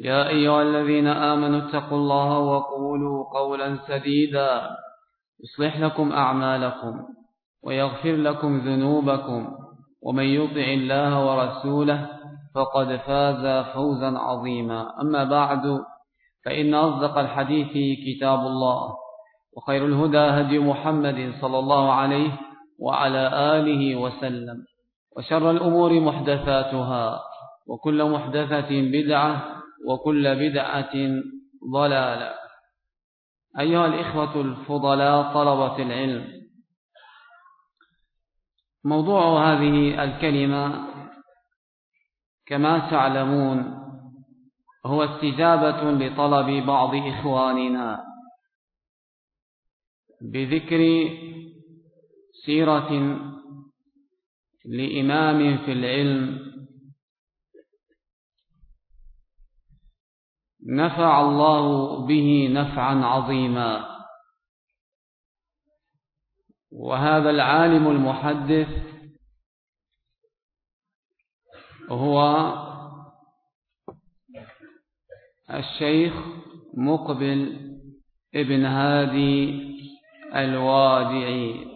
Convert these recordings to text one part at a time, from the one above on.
يا أيها الذين آمنوا اتقوا الله وقولوا قولا سديدا. يصلح لكم أعمالكم ويغفر لكم ذنوبكم. ومن يطع الله ورسوله فقد فاز فوزا عظيما. أما بعد فإن أصدق الحديث كتاب الله وخير الهدى هدي محمد صلى الله عليه وعلى آله وسلم. وشر الأمور محدثاتها وكل محدثة بدعة وكل بدعة ضلالة. أيها الإخوة الفضلاء طلبة العلم. موضوع هذه الكلمة كما تعلمون هو استجابة لطلب بعض إخواننا بذكر سيرة لإمام في العلم نفع الله به نفعا عظيما. وهذا العالم المحدث هو الشيخ مقبل ابن هادي الوادعي.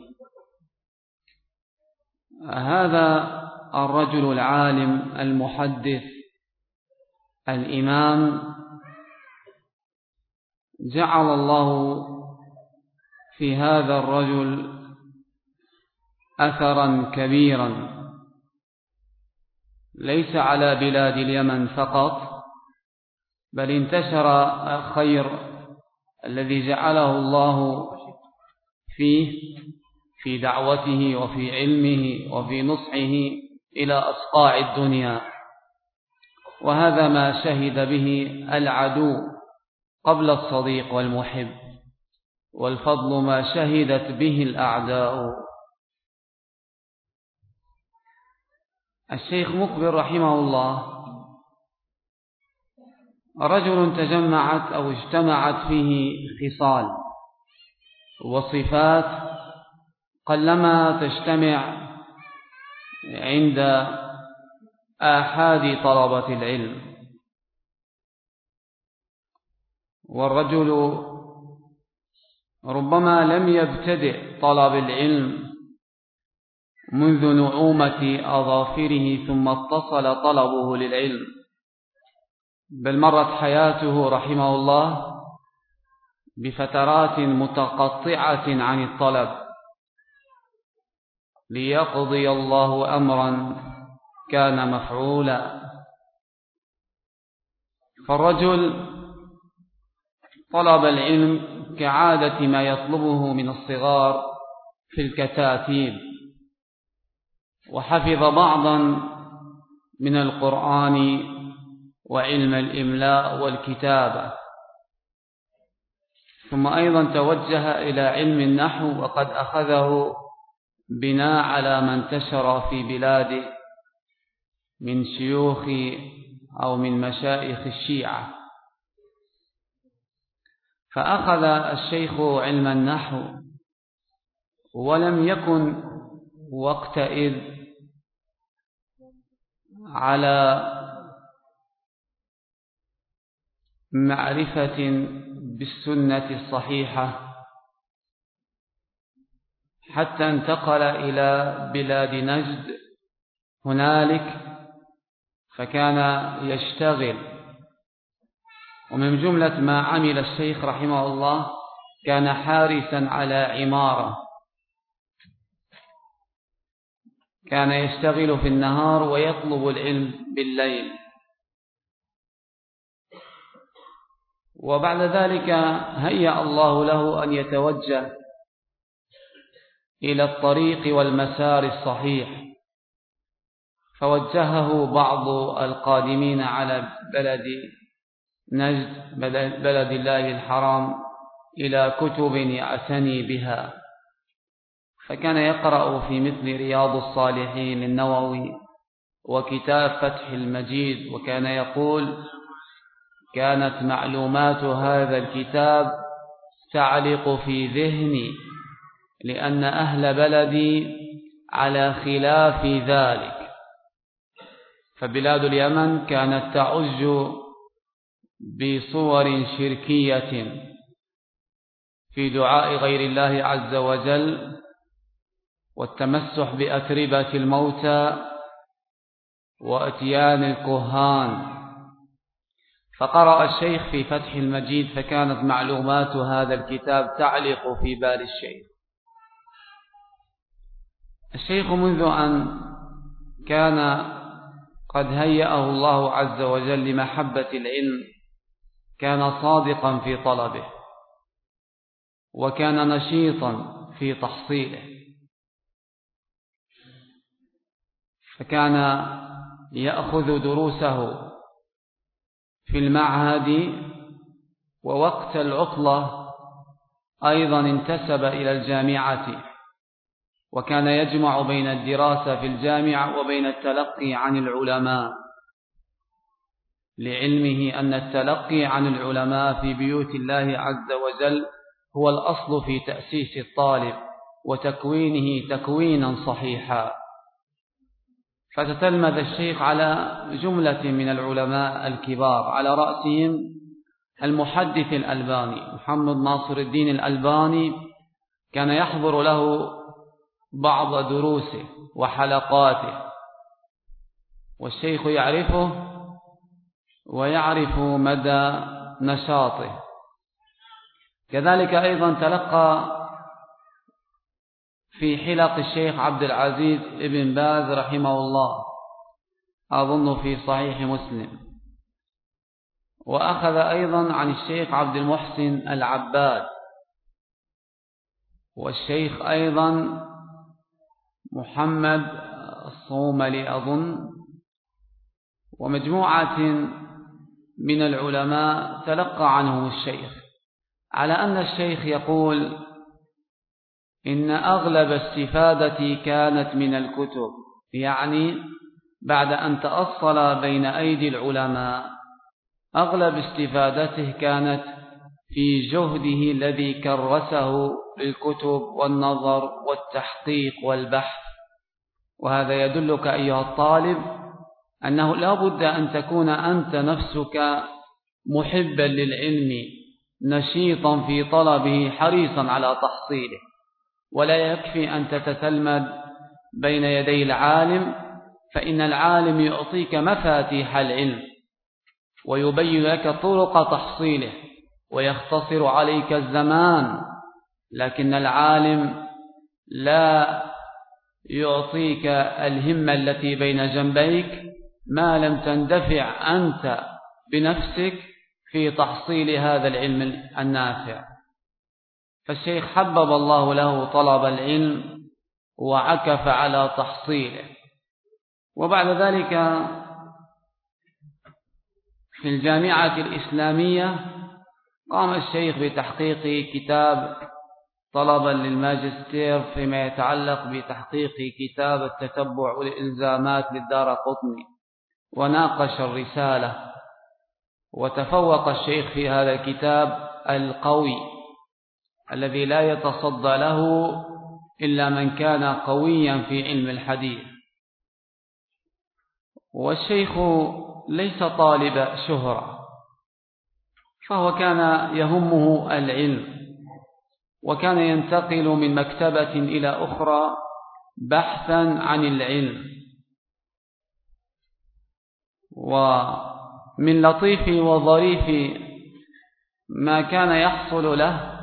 هذا الرجل العالم المحدث الإمام جعل الله في هذا الرجل أثرا كبيرا. ليس على بلاد اليمن فقط بل انتشر الخير الذي جعله الله فيه في دعوته وفي علمه وفي نصحه إلى أصقاع الدنيا. وهذا ما شهد به العدو. قبل الصديق والمحب والفضل ما شهدت به الأعداء. الشيخ مقبل رحمه الله. رجل تجمعت أو اجتمعت فيه خصال وصفات قلما تجتمع عند آحاد طلبة العلم. والرجل ربما لم يبتدئ طلب العلم منذ نعومة أظافره ثم اتصل طلبه للعلم. بل مرت حياته رحمه الله بفترات متقطعة عن الطلب ليقضي الله أمرا كان مفعولا. فالرجل طلب العلم كعادة ما يطلبه من الصغار في الكتاتيب. وحفظ بعضا من القرآن وعلم الإملاء والكتابة. ثم أيضا توجه إلى علم النحو وقد أخذه بناء على ما انتشر في بلاده من شيوخ أو من مشايخ الشيعة. فأخذ الشيخ علم النحو ولم يكن وقتئذ على معرفة بالسنة الصحيحة حتى انتقل إلى بلاد نجد هنالك فكان يشتغل. ومن جملة ما عمل الشيخ رحمه الله كان حارسا على عمارة. كان يشتغل في النهار ويطلب العلم بالليل. وبعد ذلك هيأ الله له أن يتوجه إلى الطريق والمسار الصحيح. فوجهه بعض القادمين على بلد نجد بلد الله الحرام إلى كتب يعتني بها. فكان يقرأ في مثل رياض الصالحين النووي وكتاب فتح المجيد وكان يقول كانت معلومات هذا الكتاب تعلق في ذهني لأن أهل بلدي على خلاف ذلك. فبلاد اليمن كانت تعج بصور شركية في دعاء غير الله عز وجل والتمسح بأتربة الموتى وأتيان الكهان. فقرأ الشيخ في فتح المجيد فكانت معلومات هذا الكتاب تعلق في بال الشيخ. الشيخ منذ أن كان قد هيأه الله عز وجل لمحبة العلم كان صادقا في طلبه وكان نشيطا في تحصيله. فكان يأخذ دروسه في المعهد ووقت العطلة أيضا انتسب إلى الجامعة وكان يجمع بين الدراسة في الجامعة وبين التلقي عن العلماء. لعلمه أن التلقي عن العلماء في بيوت الله عز وجل هو الأصل في تأسيس الطالب وتكوينه تكوينا صحيحا. فتتلمذ الشيخ على جملة من العلماء الكبار على رأسهم المحدث الألباني محمد ناصر الدين الألباني كان يحضر له بعض دروسه وحلقاته. والشيخ يعرفه ويعرف مدى نشاطه. كذلك أيضا تلقى في حلق الشيخ عبد العزيز ابن باز رحمه الله أظن في صحيح مسلم. وأخذ أيضا عن الشيخ عبد المحسن العباد. والشيخ أيضا محمد الصوملي أظن. ومجموعة من العلماء تلقى عنهم الشيخ على أن الشيخ يقول إن أغلب استفادتي كانت من الكتب يعني بعد أن تأصل بين أيدي العلماء أغلب استفادته كانت في جهده الذي كرسه للكتب والنظر والتحقيق والبحث. وهذا يدلك أيها الطالب أنه لا بد أن تكون أنت نفسك محبا للعلم نشيطا في طلبه حريصا على تحصيله. ولا يكفي أن تتتلمذ بين يدي العالم فإن العالم يعطيك مفاتيح العلم ويبين لك طرق تحصيله ويختصر عليك الزمان. لكن العالم لا يعطيك الهمة التي بين جنبيك ما لم تندفع أنت بنفسك في تحصيل هذا العلم النافع. فالشيخ حبب الله له طلب العلم وعكف على تحصيله. وبعد ذلك في الجامعة الإسلامية قام الشيخ بتحقيق كتاب طلبا للماجستير فيما يتعلق بتحقيق كتاب التتبع والإلزامات للدار قطني. وناقش الرسالة وتفوق الشيخ في هذا الكتاب القوي الذي لا يتصدى له إلا من كان قويا في علم الحديث. والشيخ ليس طالب شهرة فهو كان يهمه العلم وكان ينتقل من مكتبة إلى أخرى بحثا عن العلم. ومن لطيف وظريف ما كان يحصل له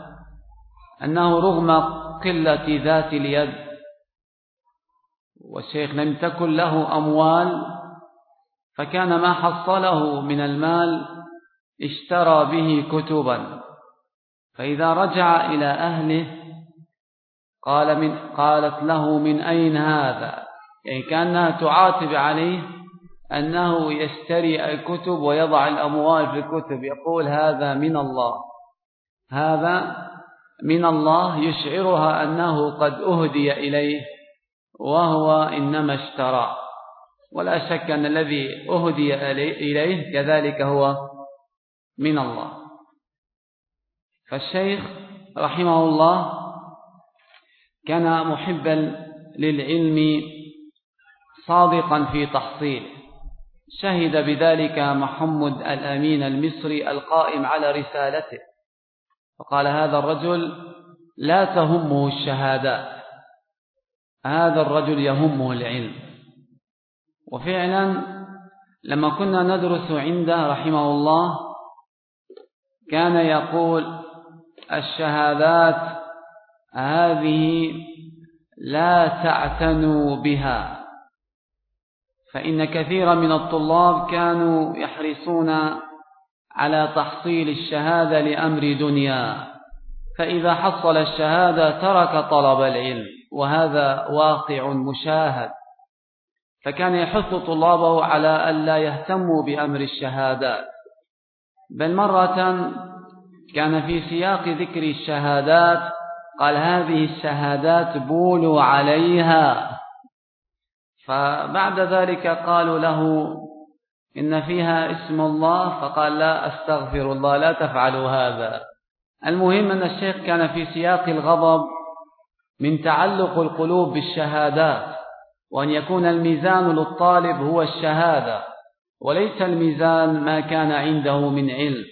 أنه رغم قلة ذات اليد والشيخ لم تكن له أموال فكان ما حصله من المال اشترى به كتبا. فإذا رجع إلى أهله قال من قالت له من أين هذا؟ يعني كأنها تعاتب عليه أنه يشتري الكتب ويضع الأموال في الكتب. يقول هذا من الله. هذا من الله يشعرها أنه قد أهدي إليه وهو إنما اشترى. ولا شك أن الذي أهدي إليه كذلك هو من الله. فالشيخ رحمه الله كان محبا للعلم صادقا في تحصيله شهد بذلك محمد الأمين المصري القائم على رسالته. فقال هذا الرجل لا تهمه الشهادات هذا الرجل يهمه العلم. وفعلا لما كنا ندرس عنده رحمه الله كان يقول الشهادات هذه لا تعتنوا بها. فإن كثيرا من الطلاب كانوا يحرصون على تحصيل الشهادة لأمر دنيا. فإذا حصل الشهادة ترك طلب العلم وهذا واقع مشاهد. فكان يحث طلابه على ألا يهتموا بأمر الشهادات بل مرة كان في سياق ذكر الشهادات قال هذه الشهادات بولوا عليها. فبعد ذلك قالوا له إن فيها اسم الله. فقال لا أستغفر الله لا تفعلوا هذا. المهم أن الشيخ كان في سياق الغضب من تعلق القلوب بالشهادات وأن يكون الميزان للطالب هو الشهادة وليس الميزان ما كان عنده من علم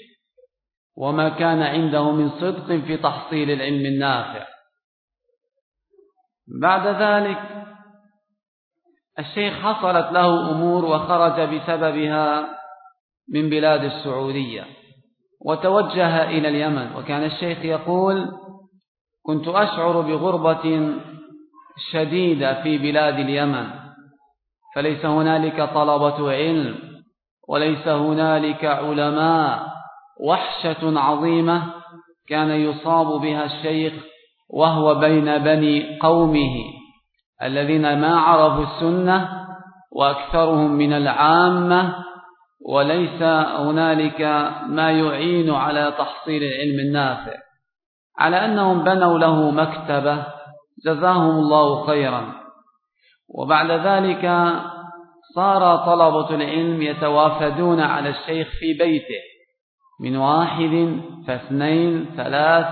وما كان عنده من صدق في تحصيل العلم النافع. بعد ذلك الشيخ حصلت له أمور وخرج بسببها من بلاد السعودية وتوجه إلى اليمن. وكان الشيخ يقول كنت أشعر بغربة شديدة في بلاد اليمن فليس هنالك طلبة علم وليس هنالك علماء وحشة عظيمة كان يصاب بها الشيخ وهو بين بني قومه. الذين ما عرفوا السنة وأكثرهم من العامة وليس هنالك ما يعين على تحصيل العلم النافع. على أنهم بنوا له مكتبة جزاهم الله خيرا. وبعد ذلك صار طلبة العلم يتوافدون على الشيخ في بيته. من واحد فاثنين ثلاث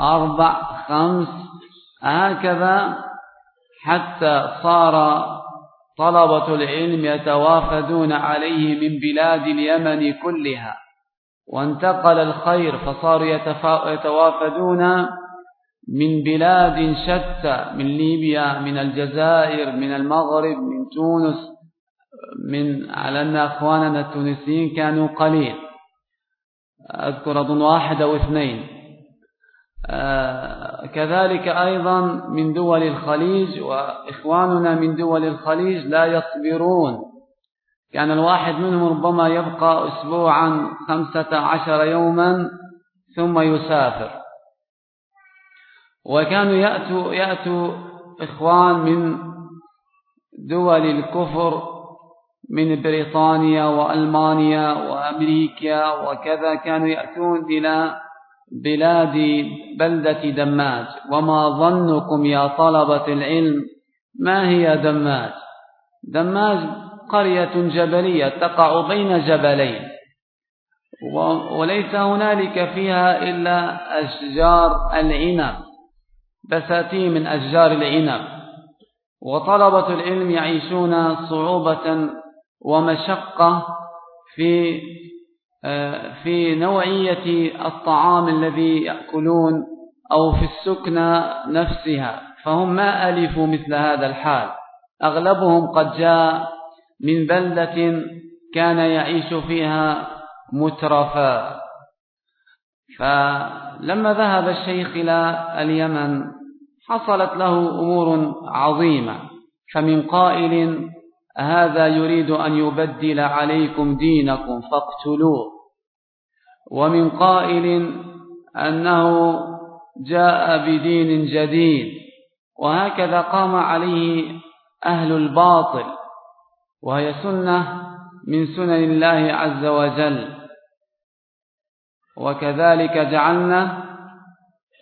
أربع خمس هكذا حتى صار طلبة العلم يتوافدون عليه من بلاد اليمن كلها. وانتقل الخير فصاروا يتوافدون من بلاد شتى من ليبيا من الجزائر من المغرب من تونس من على أن أخواننا التونسيين كانوا قليل. أذكر أظن واحد أو اثنين. كذلك أيضا من دول الخليج وإخواننا من دول الخليج لا يصبرون. كان الواحد منهم ربما يبقى أسبوعا خمسة عشر يوما ثم يسافر. وكانوا يأتوا, يأتوا إخوان من دول الكفر من بريطانيا وألمانيا وأمريكا وكذا كانوا يأتون إلى بلاد بلدة دماج وما ظنكم يا طلبة العلم ما هي دماج دماج قرية جبلية تقع بين جبلين. وليس هنالك فيها إلا أشجار العنب بساتين من أشجار العنب. وطلبة العلم يعيشون صعوبة ومشقة في في نوعية الطعام الذي يأكلون أو في السكنة نفسها فهم ما ألفوا مثل هذا الحال. أغلبهم قد جاء من بلدة كان يعيش فيها مترفا. لما ذهب الشيخ إلى اليمن حصلت له أمور عظيمة. فمن قائل هذا يريد أن يبدل عليكم دينكم فاقتلوه. ومن قائل أنه جاء بدين جديد وهكذا قام عليه أهل الباطل وهي سنة من سنن الله عز وجل. وكذلك جعلنا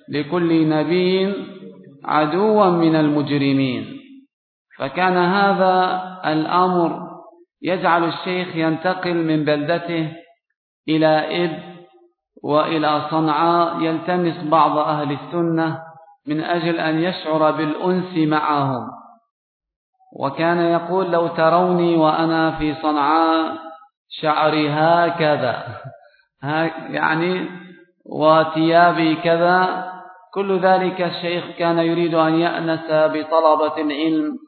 لكل نبي عدوا من المجرمين. فكان هذا الأمر يجعل الشيخ ينتقل من بلدته إلى إب وإلى صنعاء يلتمس بعض أهل السنة من أجل أن يشعر بالأنس معهم. وكان يقول لو تروني وأنا في صنعاء شعري هكذا. يعني وثيابي كذا. كل ذلك الشيخ كان يريد أن يأنس بطلبة العلم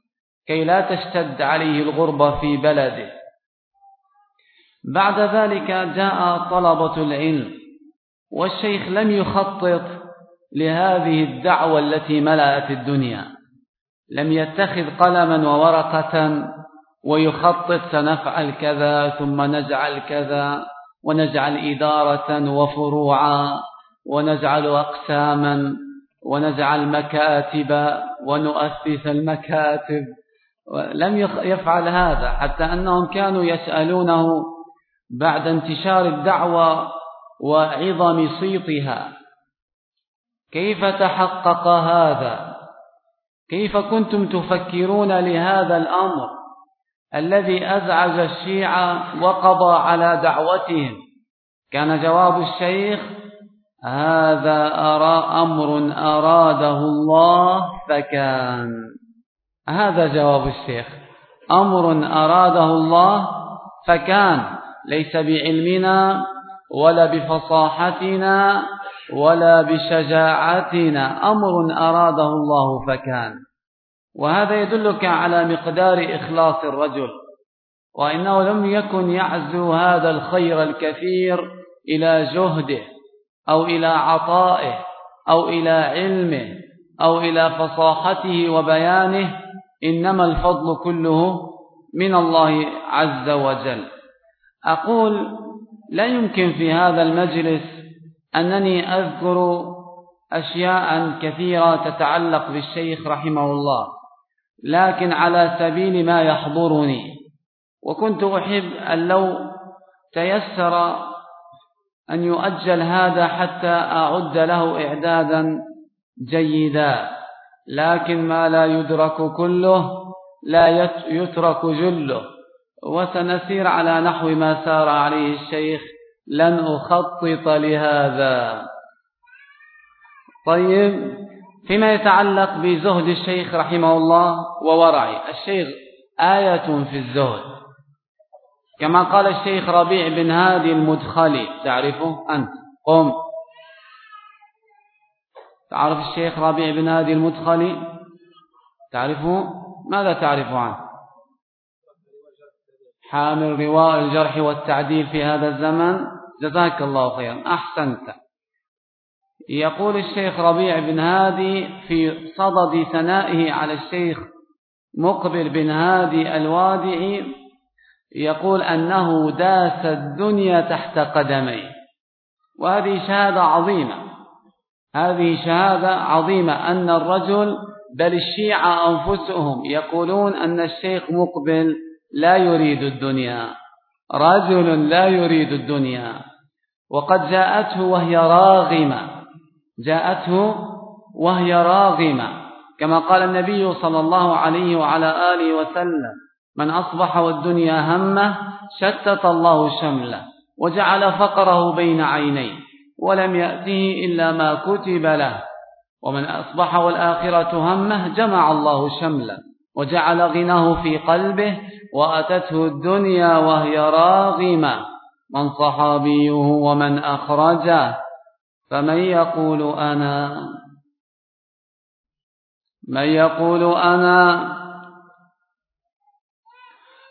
كي لا تشتد عليه الغربة في بلده. بعد ذلك جاء طلبة العلم. والشيخ لم يخطط لهذه الدعوة التي ملأت الدنيا. لم يتخذ قلما وورقة ويخطط سنفعل كذا ثم نجعل كذا ونجعل إدارة وفروعا ونجعل أقساما ونجعل مكاتب ونؤسس المكاتب. لم يفعل هذا حتى أنهم كانوا يسألونه بعد انتشار الدعوة وعظم صيتها. كيف تحقق هذا؟ كيف كنتم تفكرون لهذا الأمر الذي أزعج الشيعة وقضى على دعوتهم؟ كان جواب الشيخ هذا أرى أمر أراده الله فكان. هذا جواب الشيخ. أمر أراده الله فكان ليس بعلمنا ولا بفصاحتنا ولا بشجاعتنا. أمر أراده الله فكان. وهذا يدلك على مقدار إخلاص الرجل. وإنه لم يكن يعزو هذا الخير الكثير إلى جهده أو إلى عطائه أو إلى علمه أو إلى فصاحته وبيانه. إنما الفضل كله من الله عز وجل. أقول لا يمكن في هذا المجلس أنني أذكر أشياء كثيرة تتعلق بالشيخ رحمه الله لكن على سبيل ما يحضرني. وكنت أحب أن لو تيسر أن يؤجل هذا حتى أعد له إعدادا جيدا لكن ما لا يدرك كله لا يترك جله. وسنسير على نحو ما سار عليه الشيخ لن أخطط لهذا. طيب فيما يتعلق بزهد الشيخ رحمه الله وورعه. الشيخ آية في الزهد. كما قال الشيخ ربيع بن هادي المدخلي تعرفه أنت. قم. تعرف الشيخ ربيع بن هادي المدخلي؟ تعرفه؟ ماذا تعرف عنه؟ حامل رواء الجرح والتعديل في هذا الزمن جزاك الله خيرا. أحسنت. يقول الشيخ ربيع بن هادي في صدد ثنائه على الشيخ مقبل بن هادي الوادعي يقول أنه داس الدنيا تحت قدميه وهذه شهادة عظيمة. هذه شهادة عظيمة أن الرجل بل الشيعة أنفسهم يقولون أن الشيخ مقبل لا يريد الدنيا رجل لا يريد الدنيا. وقد جاءته وهي راغمة جاءته وهي راغمة. كما قال النبي صلى الله عليه وعلى آله وسلم من أصبح والدنيا همة شتت الله شمله وجعل فقره بين عينيه ولم يأته إلا ما كتب له. ومن أصبح والآخرة همة جمع الله شمله وجعل غناه في قلبه وأتته الدنيا وهي راغمة من صحابيه ومن أخرجه فمن يقول أنا من يقول أنا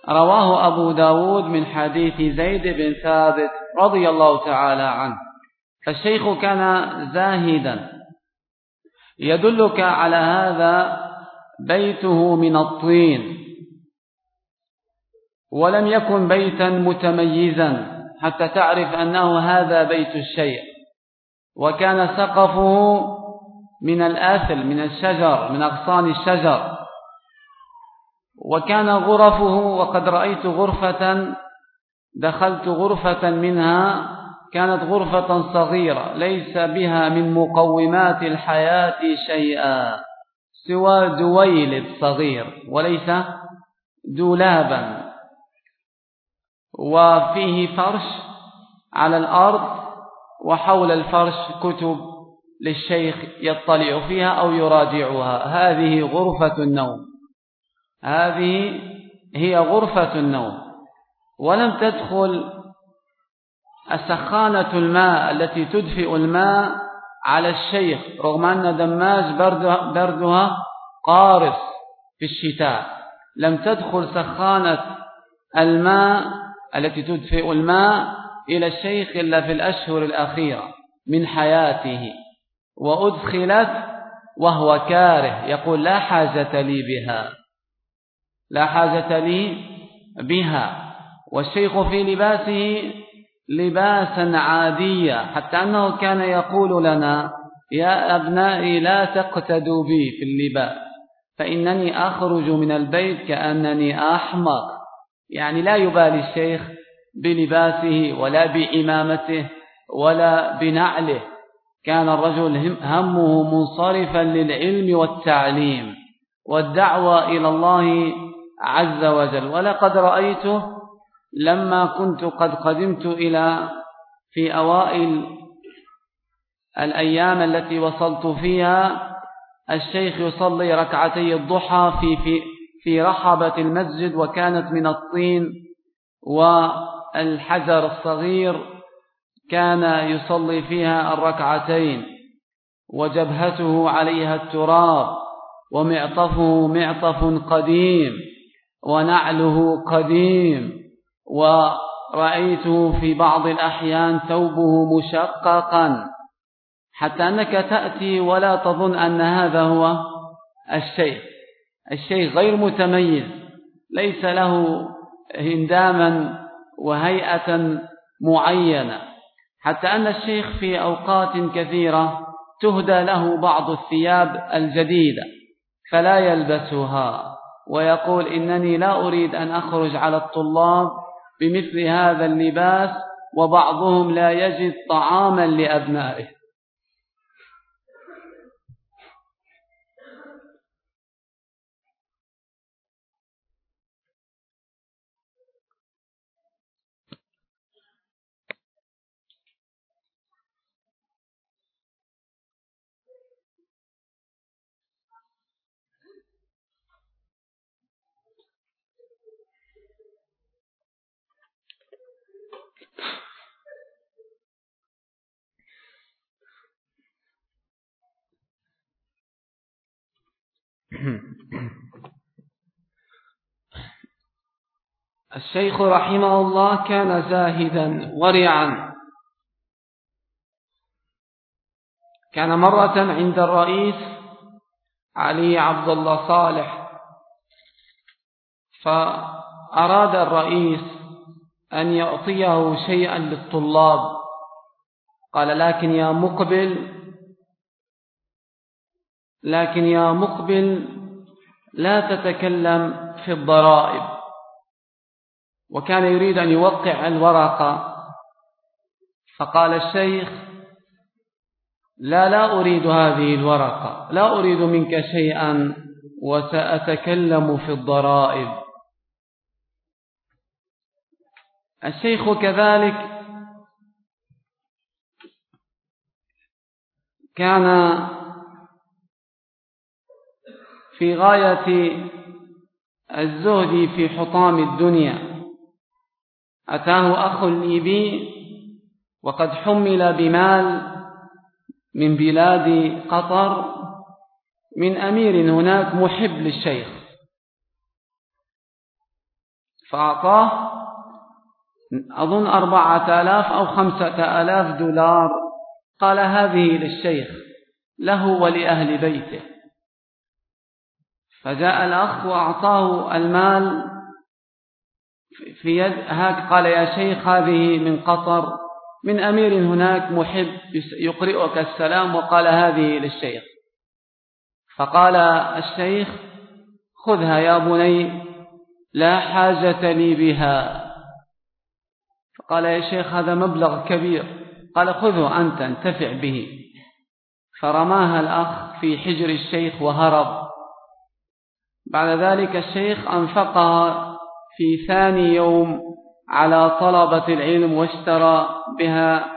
رواه أبو داود من حديث زيد بن ثابت رضي الله تعالى عنه. فالشيخ كان زاهدا. يدلك على هذا بيته من الطين. ولم يكن بيتا متميزا حتى تعرف أنه هذا بيت الشيء. وكان سقفه من الآثل من الشجر من أغصان الشجر. وكان غرفه وقد رأيت غرفة دخلت غرفة منها كانت غرفة صغيرة ليس بها من مقومات الحياة شيئا سوى دويلب صغير وليس دولابا. وفيه فرش على الأرض وحول الفرش كتب للشيخ يطلع فيها أو يراجعها هذه غرفة النوم. هذه هي غرفة النوم. ولم تدخل السخانة الماء التي تدفئ الماء على الشيخ رغم أن دماج بردها قارس في الشتاء. لم تدخل سخانة الماء التي تدفئ الماء إلى الشيخ إلا في الأشهر الأخيرة من حياته وأدخلت وهو كاره يقول لا حاجة لي بها لا حاجة لي بها. والشيخ في لباسه لباسا عاديا حتى أنه كان يقول لنا يا أبنائي لا تقتدوا بي في اللباس فإنني أخرج من البيت كأنني أحمق يعني لا يبالي الشيخ بلباسه ولا بإمامته ولا بنعله. كان الرجل همه منصرفا للعلم والتعليم والدعوة إلى الله عز وجل. ولقد رأيته لما كنت قد قدمت إلى في أوائل الأيام التي وصلت فيها الشيخ يصلي ركعتي الضحى في, في, في رحبة المسجد وكانت من الطين والحجر الصغير كان يصلي فيها الركعتين وجبهته عليها التراب ومعطفه معطف قديم ونعله قديم ورأيته في بعض الأحيان ثوبه مشققا. حتى أنك تأتي ولا تظن أن هذا هو الشيخ الشيخ غير متميز ليس له هنداما وهيئة معينة. حتى أن الشيخ في أوقات كثيرة تهدى له بعض الثياب الجديدة فلا يلبسها ويقول إنني لا أريد أن أخرج على الطلاب بمثل هذا اللباس وبعضهم لا يجد طعاما لأبنائه. الشيخ رحمه الله كان زاهدا ورعا. كان مرة عند الرئيس علي عبد الله صالح فأراد الرئيس أن يعطيه شيئا للطلاب. قال لكن يا مقبل لكن يا مقبل لا تتكلم في الضرائب. وكان يريد أن يوقع الورقة فقال الشيخ لا لا أريد هذه الورقة لا أريد منك شيئا وسأتكلم في الضرائب. الشيخ كذلك كان في غاية الزهد في حطام الدنيا. أتاه أخ لي بي وقد حمل بمال من بلاد قطر من أمير هناك محب للشيخ. فأعطاه أظن أربعة آلاف أو خمسة آلاف دولار. قال هذه للشيخ له ولأهل بيته. فجاء الأخ وأعطاه المال في يد هاك قال يا شيخ هذه من قطر من أمير هناك محب يقرئك السلام وقال هذه للشيخ. فقال الشيخ خذها يا بني لا حاجة لي بها. فقال يا شيخ هذا مبلغ كبير. قال خذه أنت انتفع به. فرماها الأخ في حجر الشيخ وهرب. بعد ذلك الشيخ أنفقها في ثاني يوم على طلبة العلم واشترى بها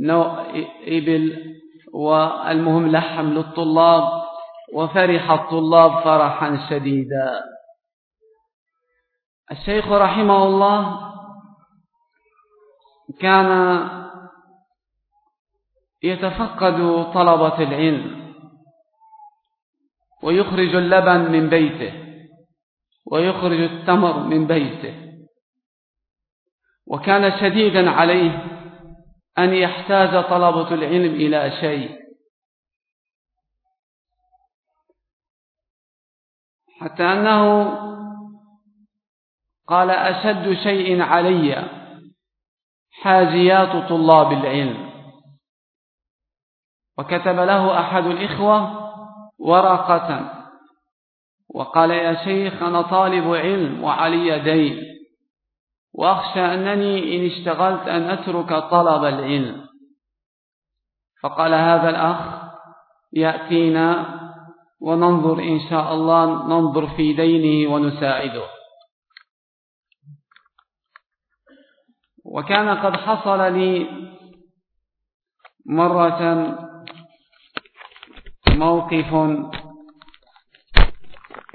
نوع إبل والمهم لحم للطلاب وفرح الطلاب فرحا شديدا. الشيخ رحمه الله كان يتفقد طلبة العلم ويخرج اللبن من بيته. ويخرج التمر من بيته. وكان شديدا عليه أن يحتاج طلبة العلم إلى شيء. حتى أنه قال أشد شيء علي حاجيات طلاب العلم. وكتب له أحد الإخوة ورقة. وقال يا شيخ أنا طالب علم وعلي دين وأخشى أنني إن اشتغلت أن أترك طلب العلم. فقال هذا الأخ يأتينا وننظر إن شاء الله ننظر في دينه ونساعده. وكان قد حصل لي مرة موقف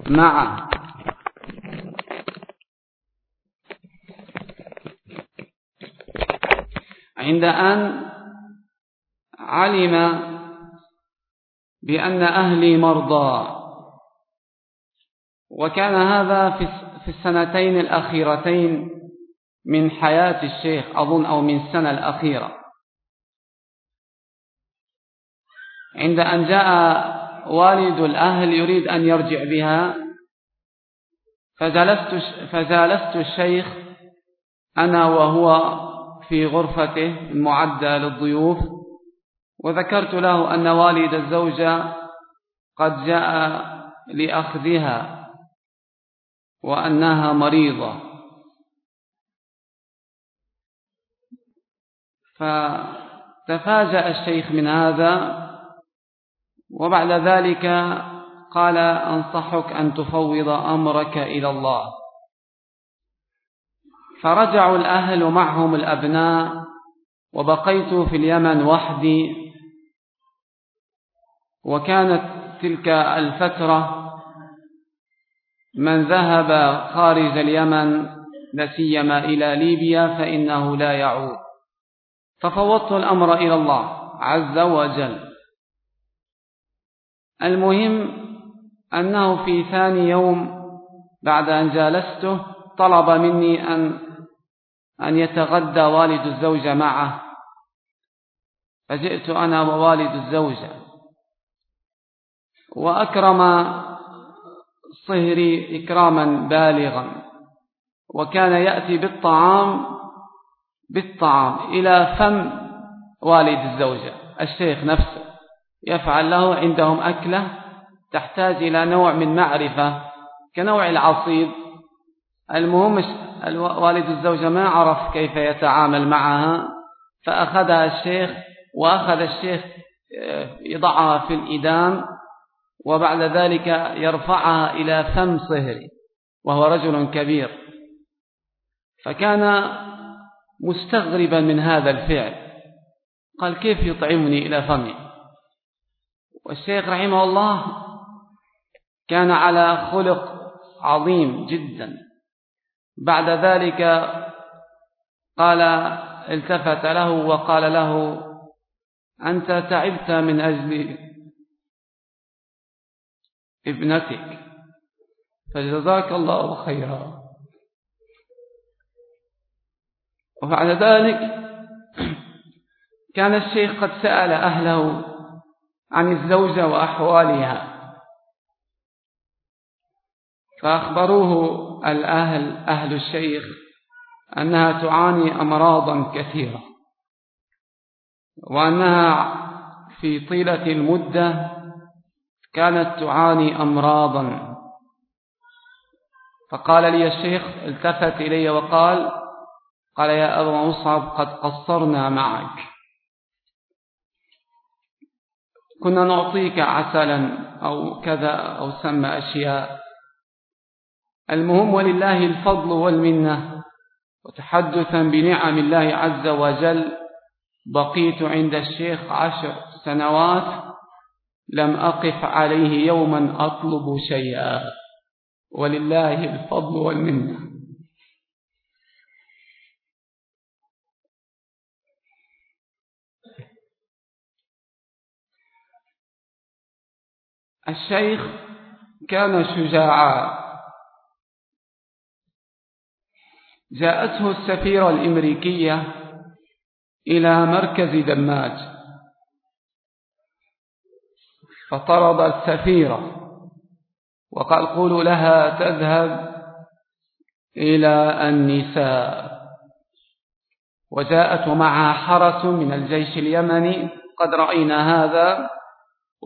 معه عند أن علم بأن أهلي مرضى. وكان هذا في السنتين الأخيرتين من حياة الشيخ أظن أو من السنة الأخيرة. عند أن جاء والد الأهل يريد أن يرجع بها فجلست, فجالست الشيخ أنا وهو في غرفته المعدة للضيوف وذكرت له أن والد الزوجة قد جاء لأخذها وأنها مريضة. فتفاجأ الشيخ من هذا وبعد ذلك قال أنصحك أن تفوض أمرك إلى الله. فرجعوا الأهل معهم الأبناء وبقيت في اليمن وحدي. وكانت تلك الفترة من ذهب خارج اليمن لسيما إلى ليبيا فإنه لا يعود. ففوضت الأمر إلى الله عز وجل. المهم أنه في ثاني يوم بعد أن جالسته طلب مني أن أن يتغدى والد الزوجة معه. فجئت أنا ووالد الزوجة. وأكرم صهري إكراما بالغا. وكان يأتي بالطعام بالطعام إلى فم والد الزوجة الشيخ نفسه. يفعل له عندهم أكلة تحتاج إلى نوع من معرفة كنوع العصيد. المهم والد الزوجة ما عرف كيف يتعامل معها فأخذها الشيخ وأخذ الشيخ آه، يضعها في الإدام وبعد ذلك يرفعها إلى فم صهري وهو رجل كبير. فكان مستغربا من هذا الفعل. قال كيف يطعمني إلى فمي؟ والشيخ رحمه الله كان على خلق عظيم جدا. بعد ذلك قال التفت له وقال له أنت تعبت من أجل ابنتك فجزاك الله خيرا. وبعد ذلك كان الشيخ قد سأل أهله عن الزوجة وأحوالها. فأخبروه الأهل أهل الشيخ أنها تعاني أمراضا كثيرة وأنها في طيلة المدة كانت تعاني أمراضا. فقال لي الشيخ التفت إلي وقال قال يا أبا مصعب قد قصرنا معك. كنا نعطيك عسلا أو كذا أو سمى أشياء. المهم ولله الفضل والمنة وتحدثا بنعم الله عز وجل بقيت عند الشيخ عشر سنوات لم أقف عليه يوما أطلب شيئا. ولله الفضل والمنة. الشيخ كان شجاعا. جاءته السفيرة الإمريكية إلى مركز دماج. فطرد السفيرة وقال قولوا لها تذهب إلى النساء. وجاءت معها حرس من الجيش اليمني. قد رأينا هذا.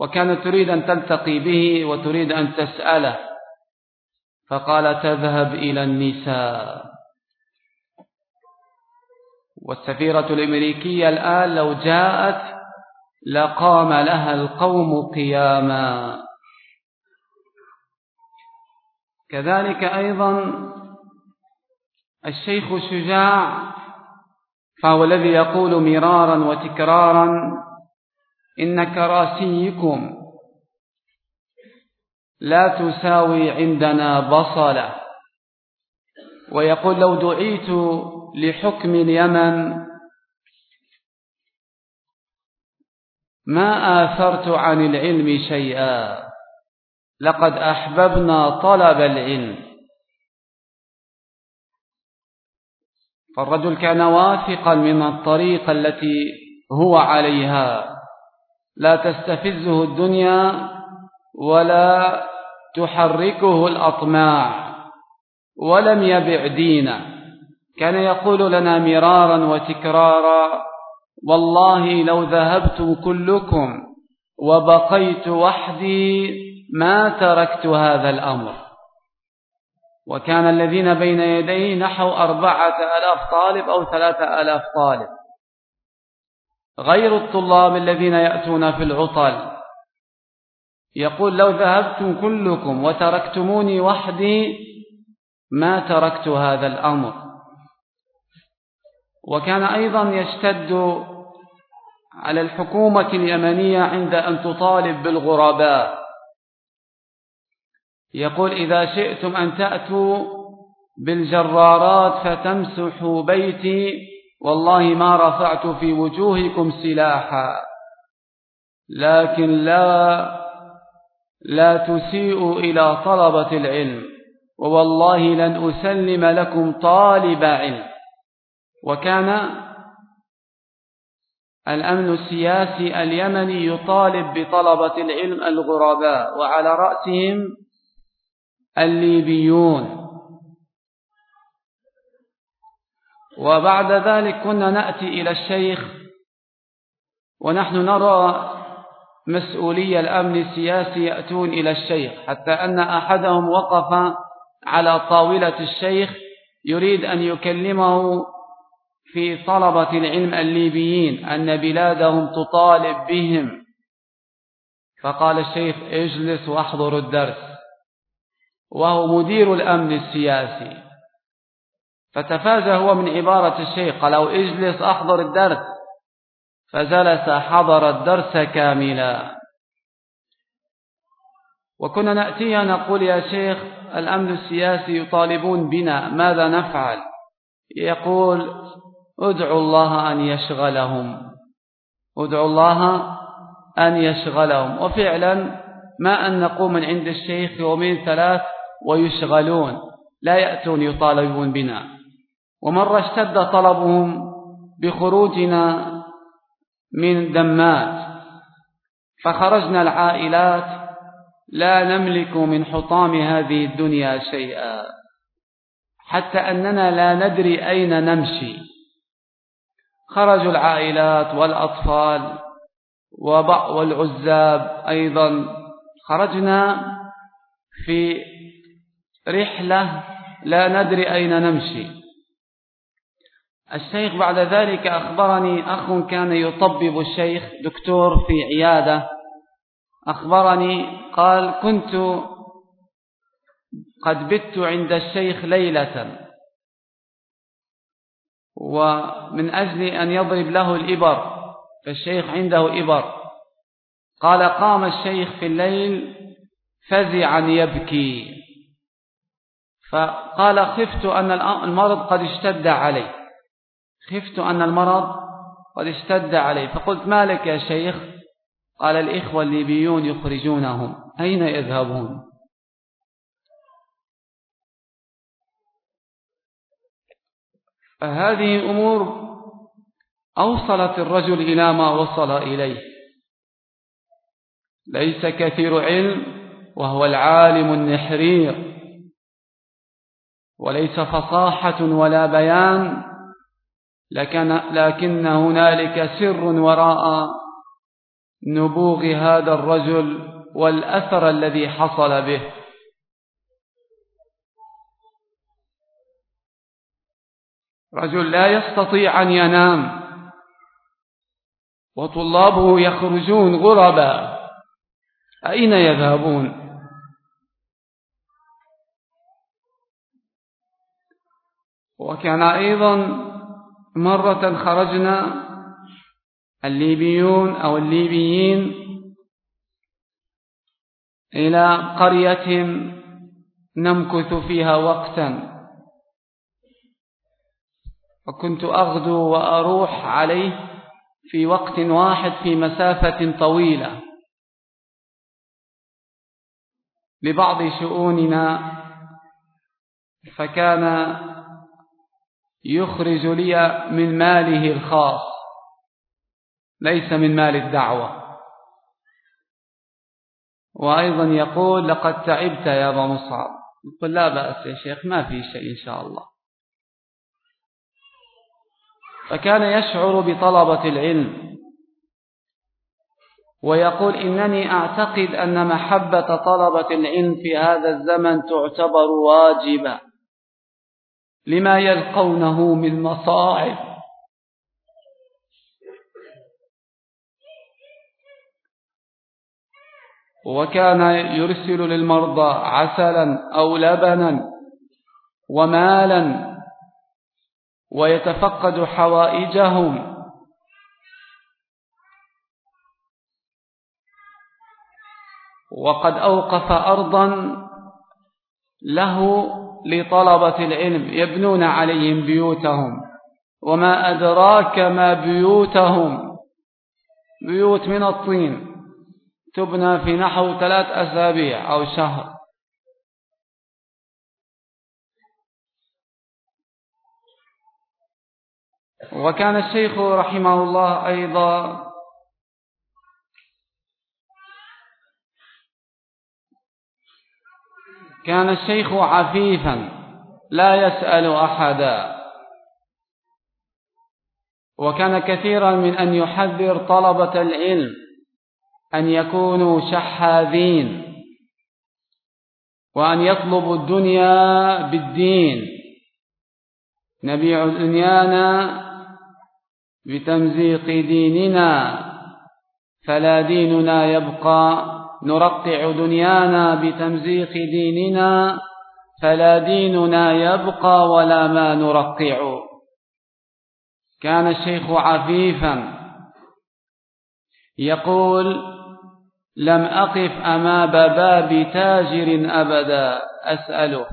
وكانت تريد أن تلتقي به وتريد أن تسأله. فقال تذهب إلى النساء. والسفيرة الأمريكية الآن لو جاءت لقام لها القوم قياما. كذلك أيضا الشيخ الشجاع فهو الذي يقول مرارا وتكرارا إن كراسيكم لا تساوي عندنا بصلة ويقول لو دعيت لحكم اليمن ما آثرت عن العلم شيئا. لقد أحببنا طلب العلم. فالرجل كان واثقا من الطريقة التي هو عليها. لا تستفزه الدنيا ولا تحركه الأطماع ولم يبع دينه. كان يقول لنا مرارا وتكرارا والله لو ذهبتم كلكم وبقيت وحدي ما تركت هذا الأمر. وكان الذين بين يديه نحو أربعة ألاف طالب أو ثلاثة ألاف طالب. غير الطلاب الذين يأتون في العطل. يقول لو ذهبتم كلكم وتركتموني وحدي ما تركت هذا الأمر. وكان أيضا يشتد على الحكومة اليمنية عند أن تطالب بالغرباء. يقول إذا شئتم أن تأتوا بالجرارات فتمسحوا بيتي والله ما رفعت في وجوهكم سلاحا لكن لا لا تسيئوا إلى طلبة العلم ووالله لن أسلم لكم طالب علم. وكان الأمن السياسي اليمني يطالب بطلبة العلم الغرباء وعلى رأسهم الليبيون. وبعد ذلك كنا نأتي إلى الشيخ ونحن نرى مسؤولي الأمن السياسي يأتون إلى الشيخ حتى أن أحدهم وقف على طاولة الشيخ يريد أن يكلمه في طلبة العلم الليبيين أن بلادهم تطالب بهم. فقال الشيخ اجلس واحضر الدرس. وهو مدير الأمن السياسي. فتفاز هو من عبارة الشيخ قال له اجلس أحضر الدرس. فجلس حضر الدرس كاملا. وكنا نأتيها نقول يا شيخ الأمن السياسي يطالبون بنا ماذا نفعل؟ يقول ادعوا الله أن يشغلهم. ادعوا الله أن يشغلهم. وفعلا ما أن نقوم من عند الشيخ يومين ثلاث ويشغلون. لا يأتون يطالبون بنا. ومرة اشتد طلبهم بخروجنا من دمات. فخرجنا العائلات لا نملك من حطام هذه الدنيا شيئا حتى أننا لا ندري أين نمشي. خرجوا العائلات والأطفال والعزاب أيضا. خرجنا في رحلة لا ندري أين نمشي. الشيخ بعد ذلك أخبرني أخ كان يطبب الشيخ دكتور في عيادة. أخبرني قال كنت قد بت عند الشيخ ليلة ومن أجل أن يضرب له الإبر فالشيخ عنده إبر. قال قام الشيخ في الليل فزعا يبكي. فقال خفت أن المرض قد اشتد علي خفت أن المرض قد اشتد علي. فقلت ما لك يا شيخ؟ قال الإخوة الليبيون يخرجونهم. أين يذهبون؟ فهذه أمور أوصلت الرجل إلى ما وصل إليه. ليس كثير علم وهو العالم النحرير وليس فصاحة ولا بيان. لكن, لكن هنالك سر وراء نبوغ هذا الرجل والأثر الذي حصل به. رجل لا يستطيع أن ينام وطلابه يخرجون غربا. أين يذهبون؟ وكان أيضا مرة خرجنا الليبيون أو الليبيين إلى قرية نمكث فيها وقتا. وكنت أغدو وأروح عليه في وقت واحد في مسافة طويلة. لبعض شؤوننا فكان يخرج لي من ماله الخاص. ليس من مال الدعوة. وأيضا يقول لقد تعبت يا أبا مصعب. يقول لا بأس يا شيخ ما في شيء إن شاء الله. فكان يشعر بطلبة العلم. ويقول إنني أعتقد أن محبة طلبة العلم في هذا الزمن تعتبر واجبة. لما يلقونه من مصاعب. وكان يرسل للمرضى عسلا أو لبنا ومالا ويتفقد حوائجهم. وقد أوقف أرضا له لطلبة العلم يبنون عليهم بيوتهم. وما أدراك ما بيوتهم. بيوت من الطين. تبنى في نحو ثلاث أسابيع أو شهر. وكان الشيخ رحمه الله أيضا كان الشيخ عفيفا لا يسأل أحدا. وكان كثيرا من أن يحذر طلبة العلم أن يكونوا شحاذين وأن يطلبوا الدنيا بالدين. نبيع دنيانا بتمزيق ديننا فلا ديننا يبقى نرقع دنيانا بتمزيق ديننا فلا ديننا يبقى ولا ما نرقع. كان الشيخ عفيفا يقول لم أقف أمام باب تاجر أبدا أسأله.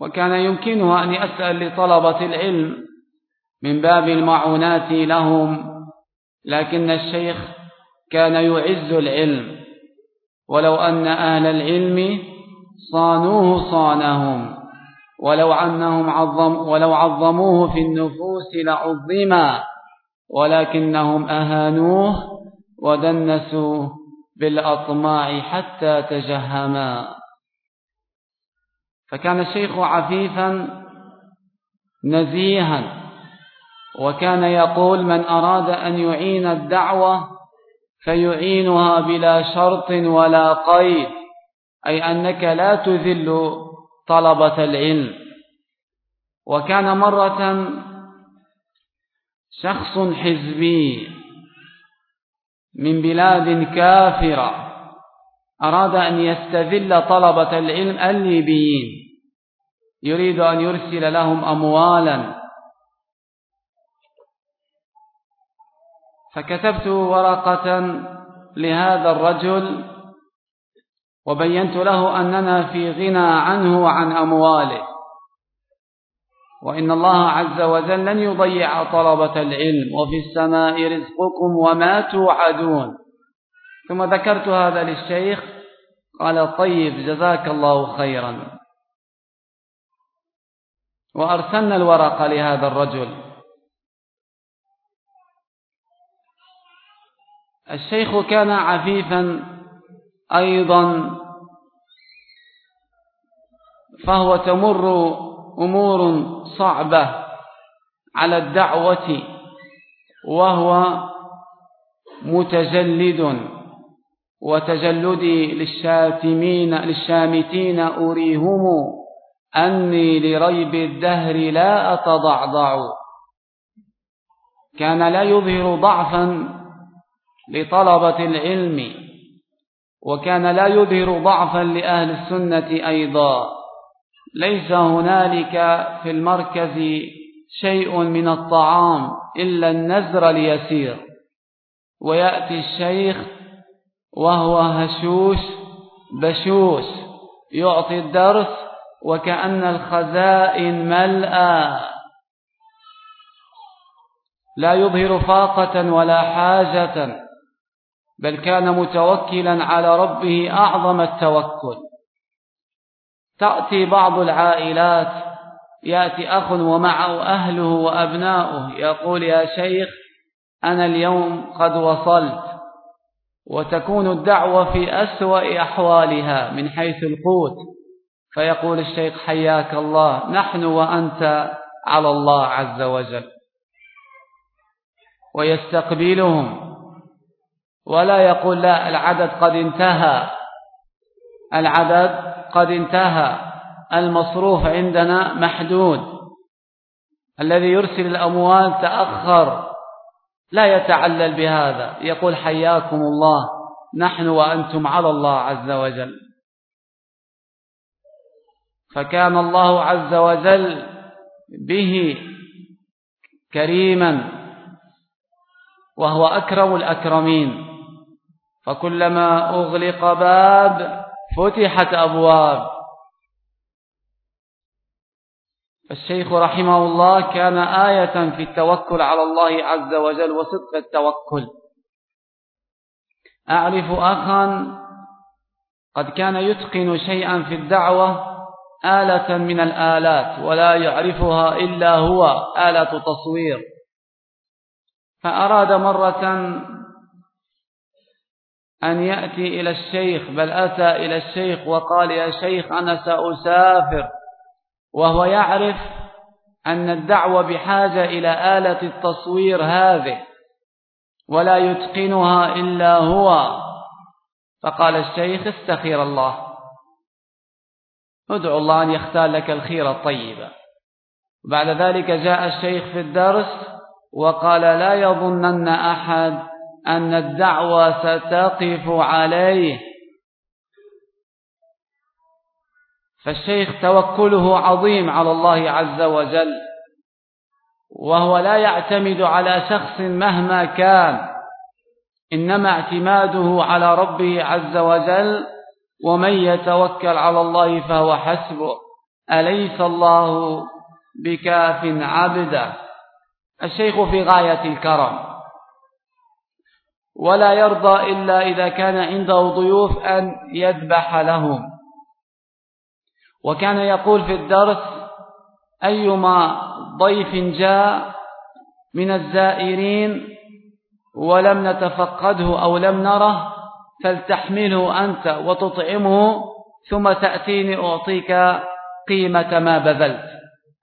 وكان يمكنه أن يسأل لطلبة العلم من باب المعونات لهم لكن الشيخ كان يعز العلم. ولو أن أهل العلم صانوه صانهم. ولو أنهم عظم ولو عظموه في النفوس لعظما. ولكنهم أهانوه ودنسوا بالأطماع حتى تجهما. فكان الشيخ عفيفا نزيها. وكان يقول من أراد أن يعين الدعوة فيعينها بلا شرط ولا قيد أي أنك لا تذل طلبة العلم. وكان مرة شخص حزبي من بلاد كافرة أراد أن يستذل طلبة العلم الليبيين يريد أن يرسل لهم أموالا. فكتبت ورقة لهذا الرجل وبينت له أننا في غنى عنه وعن أمواله. وإن الله عز وجل لن يضيع طلبة العلم وفي السماء رزقكم وما توعدون. ثم ذكرت هذا للشيخ قال طيب جزاك الله خيرا. وأرسلنا الورقة لهذا الرجل. الشيخ كان عفيفا أيضا فهو تمر أمور صعبة على الدعوة وهو متجلد وتجلدي للشاتمين للشامتين أريهم أني لريب الدهر لا أتضعضع. كان لا يظهر ضعفا لطلبة العلم وكان لا يظهر ضعفا لأهل السنة أيضا. ليس هنالك في المركز شيء من الطعام إلا النزر اليسير. ويأتي الشيخ وهو هشوش بشوش يعطي الدرس وكأن الخزائن ملأى. لا يظهر فاقة ولا حاجة. بل كان متوكلا على ربه أعظم التوكل. تأتي بعض العائلات يأتي أخ ومعه أهله وأبناؤه يقول يا شيخ أنا اليوم قد وصلت وتكون الدعوة في أسوأ أحوالها من حيث القوت. فيقول الشيخ حياك الله نحن وأنت على الله عز وجل. ويستقبلهم. ولا يقول لا العدد قد انتهى. العدد قد انتهى. المصروف عندنا محدود. الذي يرسل الأموال تأخر. لا يتعلل بهذا. يقول حياكم الله نحن وأنتم على الله عز وجل. فكان الله عز وجل به كريما وهو أكرم الأكرمين. فكلما أغلق باب فتحت أبواب. الشيخ رحمه الله كان آية في التوكل على الله عز وجل وصدق التوكل. أعرف أخا قد كان يتقن شيئا في الدعوة آلة من الآلات ولا يعرفها إلا هو آلة تصوير. فأراد مرة أن يأتي إلى الشيخ بل أتى إلى الشيخ وقال يا شيخ أنا سأسافر. وهو يعرف أن الدعوة بحاجة إلى آلة التصوير هذه ولا يتقنها إلا هو. فقال الشيخ استخير الله. ادعو الله أن يختار لك الخير الطيبة بعد ذلك جاء الشيخ في الدرس وقال لا يظنن أحد أن الدعوة ستقف عليه. فالشيخ توكله عظيم على الله عز وجل وهو لا يعتمد على شخص مهما كان إنما اعتماده على ربه عز وجل ومن يتوكل على الله فهو حسبه. أليس الله بكاف عبده؟ الشيخ في غاية الكرم. ولا يرضى إلا إذا كان عنده ضيوف أن يذبح لهم. وكان يقول في الدرس أيما ضيف جاء من الزائرين ولم نتفقده أو لم نره فلتحمله أنت وتطعمه ثم تأتيني أعطيك قيمة ما بذلت.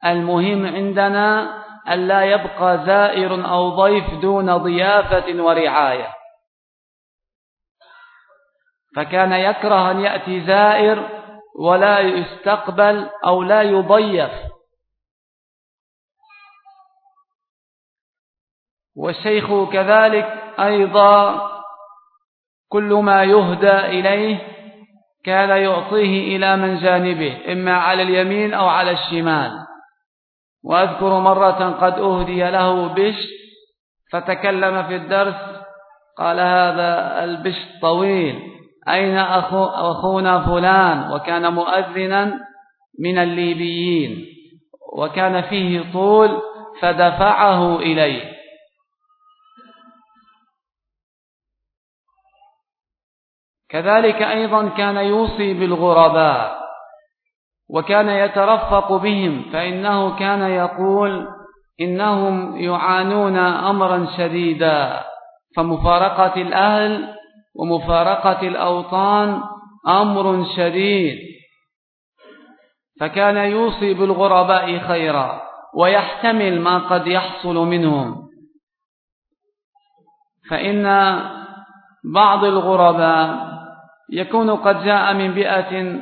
المهم عندنا أن لا يبقى زائر أو ضيف دون ضيافة ورعاية. فكان يكره أن يأتي زائر ولا يستقبل أو لا يضيف. والشيخ كذلك أيضا كل ما يهدى إليه كان يعطيه إلى من جانبه إما على اليمين أو على الشمال. وأذكر مرة قد أهدي له بش فتكلم في الدرس قال هذا البش طويل. أين أخو أخونا فلان؟ وكان مؤذنا من الليبيين. وكان فيه طول فدفعه إليه. كذلك أيضا كان يوصي بالغرباء. وكان يترفق بهم فإنه كان يقول إنهم يعانون أمرا شديدا. فمفارقة الأهل ومفارقة الأوطان أمر شديد. فكان يوصي بالغرباء خيرا ويحتمل ما قد يحصل منهم. فإن بعض الغرباء يكون قد جاء من بيئة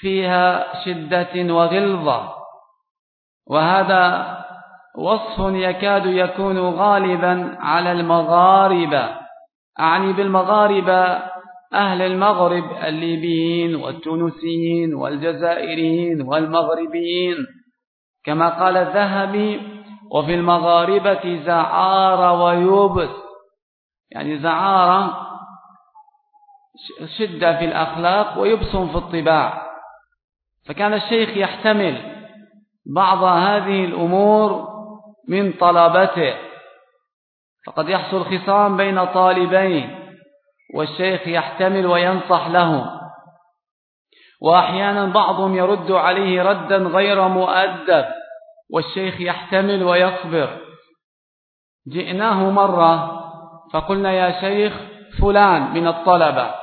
فيها شدة وغلظة وهذا وصف يكاد يكون غالبا على المغاربة. أعني بالمغاربة أهل المغرب الليبيين والتونسيين والجزائريين والمغربيين. كما قال الذهبي وفي المغاربة زعار ويوبس. يعني زعارة شدة في الأخلاق ويبس في الطباع. فكان الشيخ يحتمل بعض هذه الأمور من طلبته. فقد يحصل خصام بين طالبين والشيخ يحتمل وينصح لهم. وأحيانا بعضهم يرد عليه ردا غير مؤدب والشيخ يحتمل ويصبر. جئناه مرة فقلنا يا شيخ فلان من الطلبة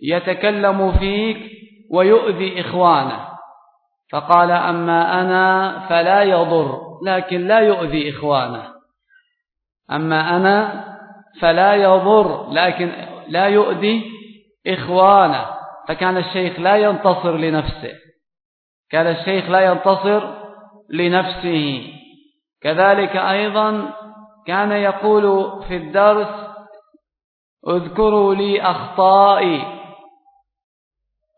يتكلم فيك ويؤذي إخوانه. فقال أما أنا فلا يضر لكن لا يؤذي إخوانه. أما أنا فلا يضر لكن لا يؤذي إخوانه. فكان الشيخ لا ينتصر لنفسه. كان الشيخ لا ينتصر لنفسه. كذلك أيضا كان يقول في الدرس اذكروا لي أخطائي.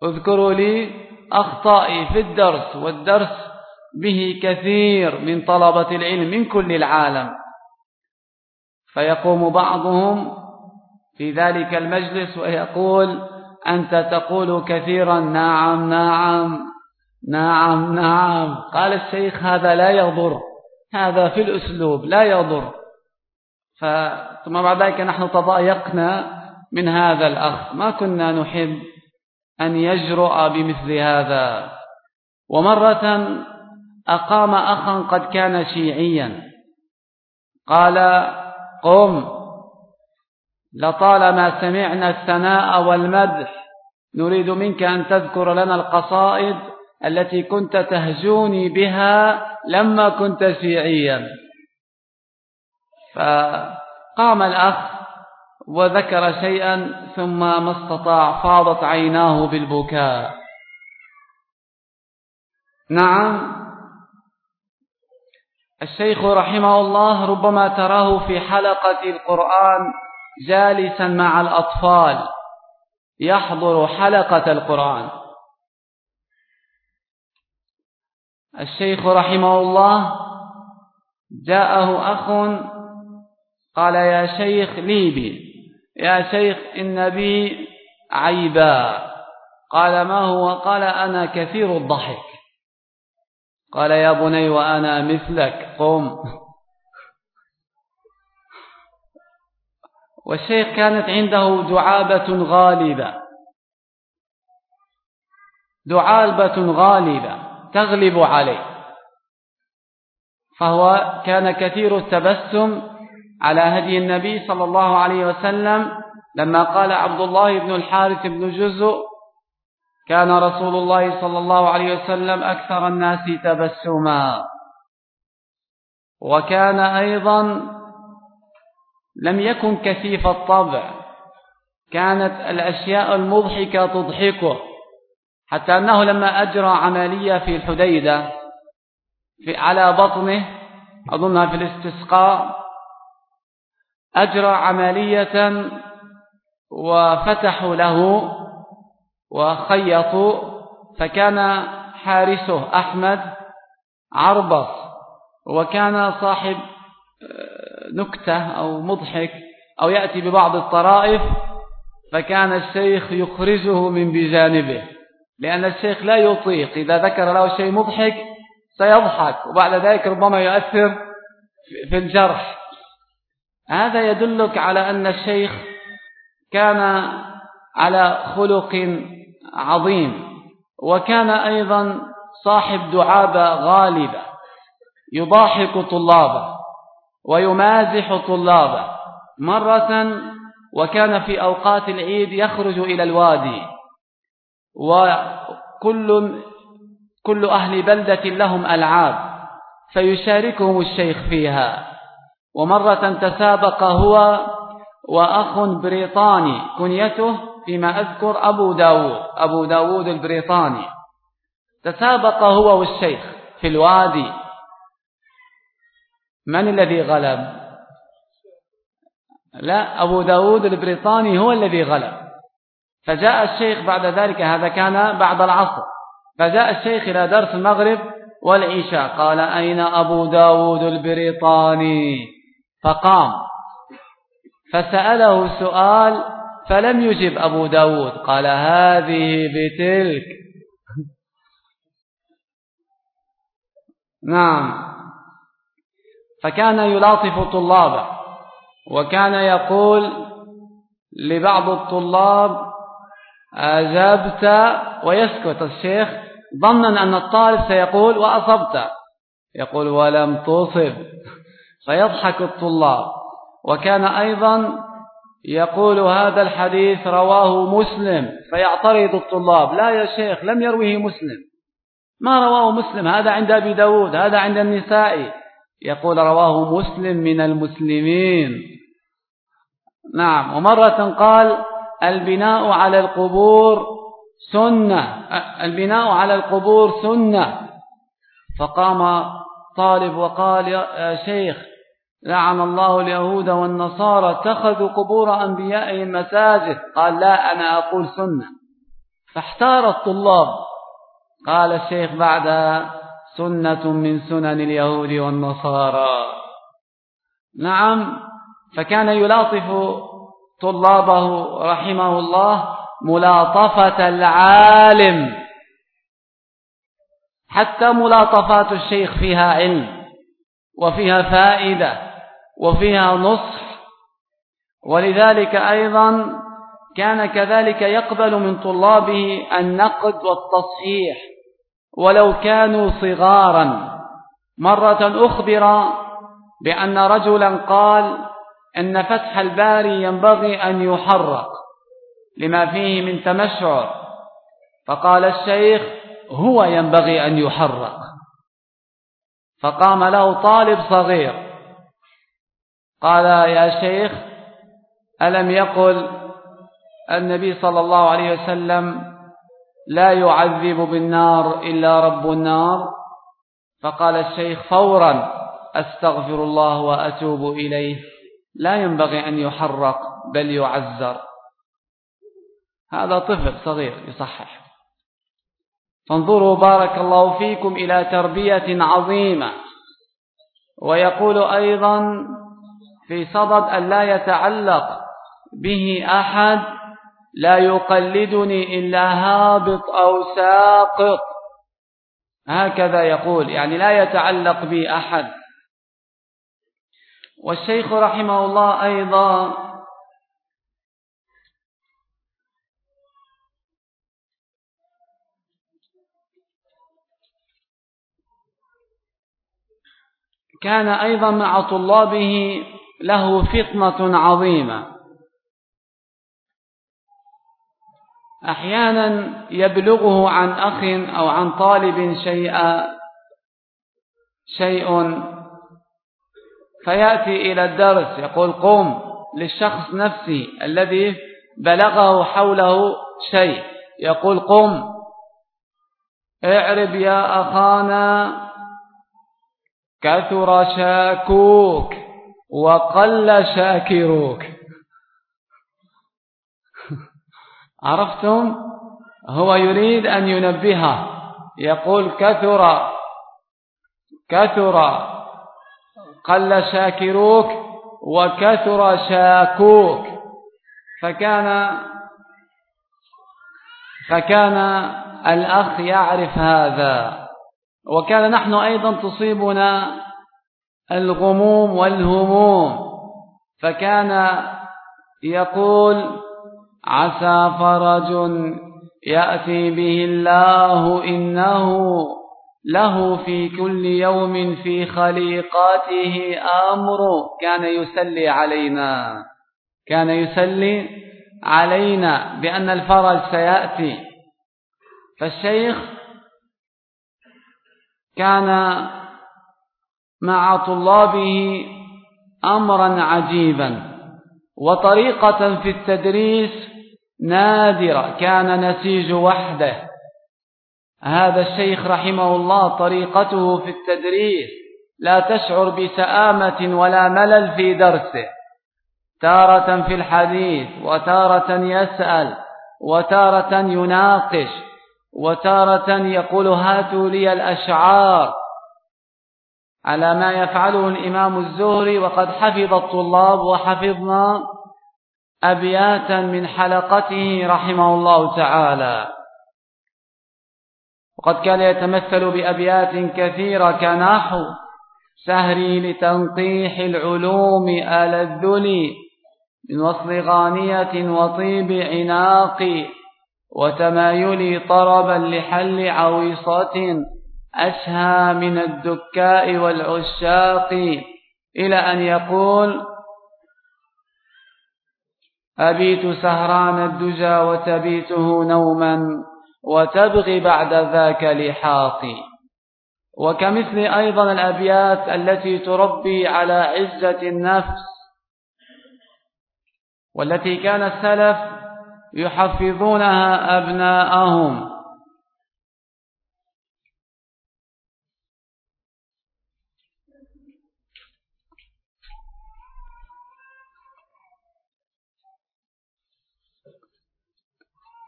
اذكروا لي أخطائي في الدرس والدرس به كثير من طلبة العلم من كل العالم. فيقوم بعضهم في ذلك المجلس ويقول أنت تقول كثيرا نعم نعم نعم نعم. قال الشيخ هذا لا يضر. هذا في الأسلوب لا يضر. ثم بعد ذلك نحن تضايقنا من هذا الأخ ما كنا نحب أن يجرؤ بمثل هذا. ومرة أقام أخا قد كان شيعيا. قال قم. لطالما سمعنا الثناء والمدح نريد منك أن تذكر لنا القصائد التي كنت تهجوني بها لما كنت شيعيا. فقام الأخ وذكر شيئا ثم ما استطاع فاضت عيناه بالبكاء. نعم. الشيخ رحمه الله ربما تراه في حلقة القرآن جالسا مع الأطفال يحضر حلقة القرآن. الشيخ رحمه الله جاءه أخ قال يا شيخ ليبي يا شيخ إن بي عيبا. قال ما هو؟ قال أنا كثير الضحك. قال يا بني وأنا مثلك قم. والشيخ كانت عنده دعابة غالبة. دعابة غالبة تغلب عليه. فهو كان كثير التبسم على هدي النبي صلى الله عليه وسلم لما قال عبد الله بن الحارث بن جزء كان رسول الله صلى الله عليه وسلم أكثر الناس تبسما. وكان أيضا لم يكن كثيف الطبع. كانت الأشياء المضحكة تضحكه. حتى أنه لما أجرى عملية في الحديدة في على بطنه أظنها في الاستسقاء أجرى عملية وفتحوا له وخيطوا فكان حارسه أحمد عربص وكان صاحب آه، نكتة أو مضحك أو يأتي ببعض الطرائف فكان الشيخ يخرجه من بجانبه لأن الشيخ لا يطيق إذا ذكر له شيء مضحك سيضحك وبعد ذلك ربما يؤثر في الجرح. هذا يدلك على أن الشيخ كان على خلق عظيم. وكان أيضا صاحب دعابة غالبة يضاحك طلابه ويمازح طلابه مرة وكان في أوقات العيد يخرج إلى الوادي. وكل كل أهل بلدة لهم ألعاب فيشاركهم الشيخ فيها. ومرة تسابق هو وأخ بريطاني كنيته فيما أذكر أبو داود أبو داود البريطاني. تسابق هو والشيخ في الوادي. من الذي غلب؟ لا أبو داود البريطاني هو الذي غلب. فجاء الشيخ بعد ذلك هذا كان بعد العصر. فجاء الشيخ إلى درس المغرب والعشاء قال أين أبو داود البريطاني؟ فقام. فسأله سؤال فلم يجب أبو داود قال هذه بتلك. نعم. فكان يلاطف طلابه وكان يقول لبعض الطلاب أجبت ويسكت. الشيخ ظنا أن الطالب سيقول وأصبت. يقول ولم تصب. فيضحك الطلاب. وكان أيضا يقول هذا الحديث رواه مسلم فيعترض الطلاب. لا يا شيخ لم يروه مسلم. ما رواه مسلم؟ هذا عند أبي داود هذا عند النساء يقول رواه مسلم من المسلمين. نعم. ومرة قال البناء على القبور سنة. البناء على القبور سنة. فقام طالب وقال يا شيخ لعن الله اليهود والنصارى اتخذوا قبور أنبيائهم مساجد. قال لا أنا أقول سنة. فاحتار الطلاب. قال الشيخ بعدها سنة من سنن اليهود والنصارى. نعم فكان يلاطف طلابه رحمه الله ملاطفة العالم. حتى ملاطفات الشيخ فيها علم وفيها فائدة. وفيها نصح. ولذلك أيضا كان كذلك يقبل من طلابه النقد والتصحيح ولو كانوا صغارا. مرة أخبر بأن رجلا قال أن فتح الباري ينبغي أن يحرق لما فيه من تمشعر. فقال الشيخ هو ينبغي أن يحرق. فقام له طالب صغير قال يا شيخ ألم يقل النبي صلى الله عليه وسلم لا يعذب بالنار إلا رب النار؟ فقال الشيخ فورا أستغفر الله وأتوب إليه. لا ينبغي أن يحرق بل يعذر. هذا طفل صغير يصحح. فانظروا بارك الله فيكم إلى تربية عظيمة. ويقول أيضا في صدد أن لا يتعلق به أحد لا يقلدني إلا هابط أو ساقط. هكذا يقول يعني لا يتعلق بي أحد. والشيخ رحمه الله أيضا كان أيضا مع طلابه له فطنة عظيمة. أحيانا يبلغه عن أخ أو عن طالب شيئا شيء فيأتي إلى الدرس يقول قم للشخص نفسه الذي بلغه حوله شيء يقول قم اعرب يا أخانا كثر شاكوك. وقل شاكروك. عرفتم؟ هو يريد أن ينبهه. يقول كثر كثر. قل شاكروك وكثر شاكوك. فكان فكان الأخ يعرف هذا. وكان نحن أيضا تصيبنا الغموم والهموم. فكان يقول عسى فرج يأتي به الله إنه له في كل يوم في خليقاته أمر. كان يسلي علينا. كان يسلي علينا بأن الفرج سيأتي. فالشيخ كان مع طلابه أمرا عجيبا وطريقة في التدريس نادرة كان نسيج وحده. هذا الشيخ رحمه الله طريقته في التدريس لا تشعر بسآمة ولا ملل في درسه. تارة في الحديث وتارة يسأل وتارة يناقش وتارة يقول هاتوا لي الأشعار. على ما يفعله الإمام الزهري وقد حفظ الطلاب وحفظنا أبياتا من حلقته رحمه الله تعالى. وقد كان يتمثل بأبيات كثيرة كنحو سهري لتنقيح العلوم آل الذل من وصل غانية وطيب عناق وتمايلي طربا لحل عويصة أشهى من الدكاء والعشاق إلى أن يقول أبيت سهران الدجى وتبيته نوما وتبغي بعد ذاك لحاقي. وكمثل أيضا الأبيات التي تربي على عزة النفس والتي كان السلف يحفظونها أبناءهم.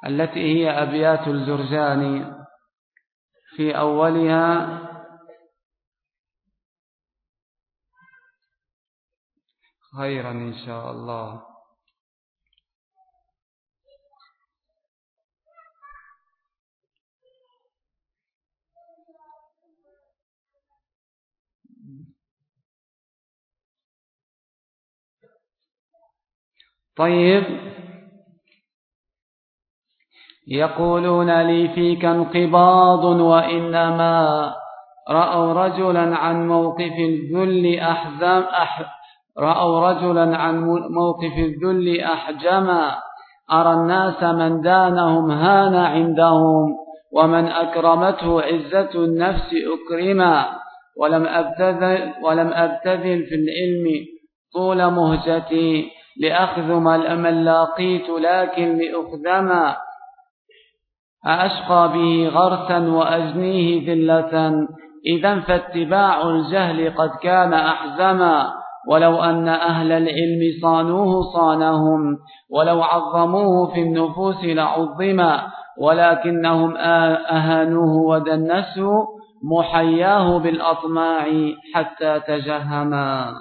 التي هي أبيات الجرجاني في أولها خيرا إن شاء الله. طيب. يقولون لي فيك انقباض وإنما رأوا رجلا عن موقف الذل أحزم أح رأوا رجلا عن موقف الذل أحجما أرى الناس من دانهم هان عندهم ومن أكرمته عزة النفس أكرما ولم أبتذل, ولم أبتذل في العلم طول مهجتي لأخذ من لاقيت لكن لأخذما أأشقى به غرسا وأجنيه ذلة إذا فاتباع الجهل قد كان أحزما ولو أن أهل العلم صانوه صانهم ولو عظموه في النفوس لعظما ولكنهم أهانوه ودنسوا محياه بالأطماع حتى تجهما.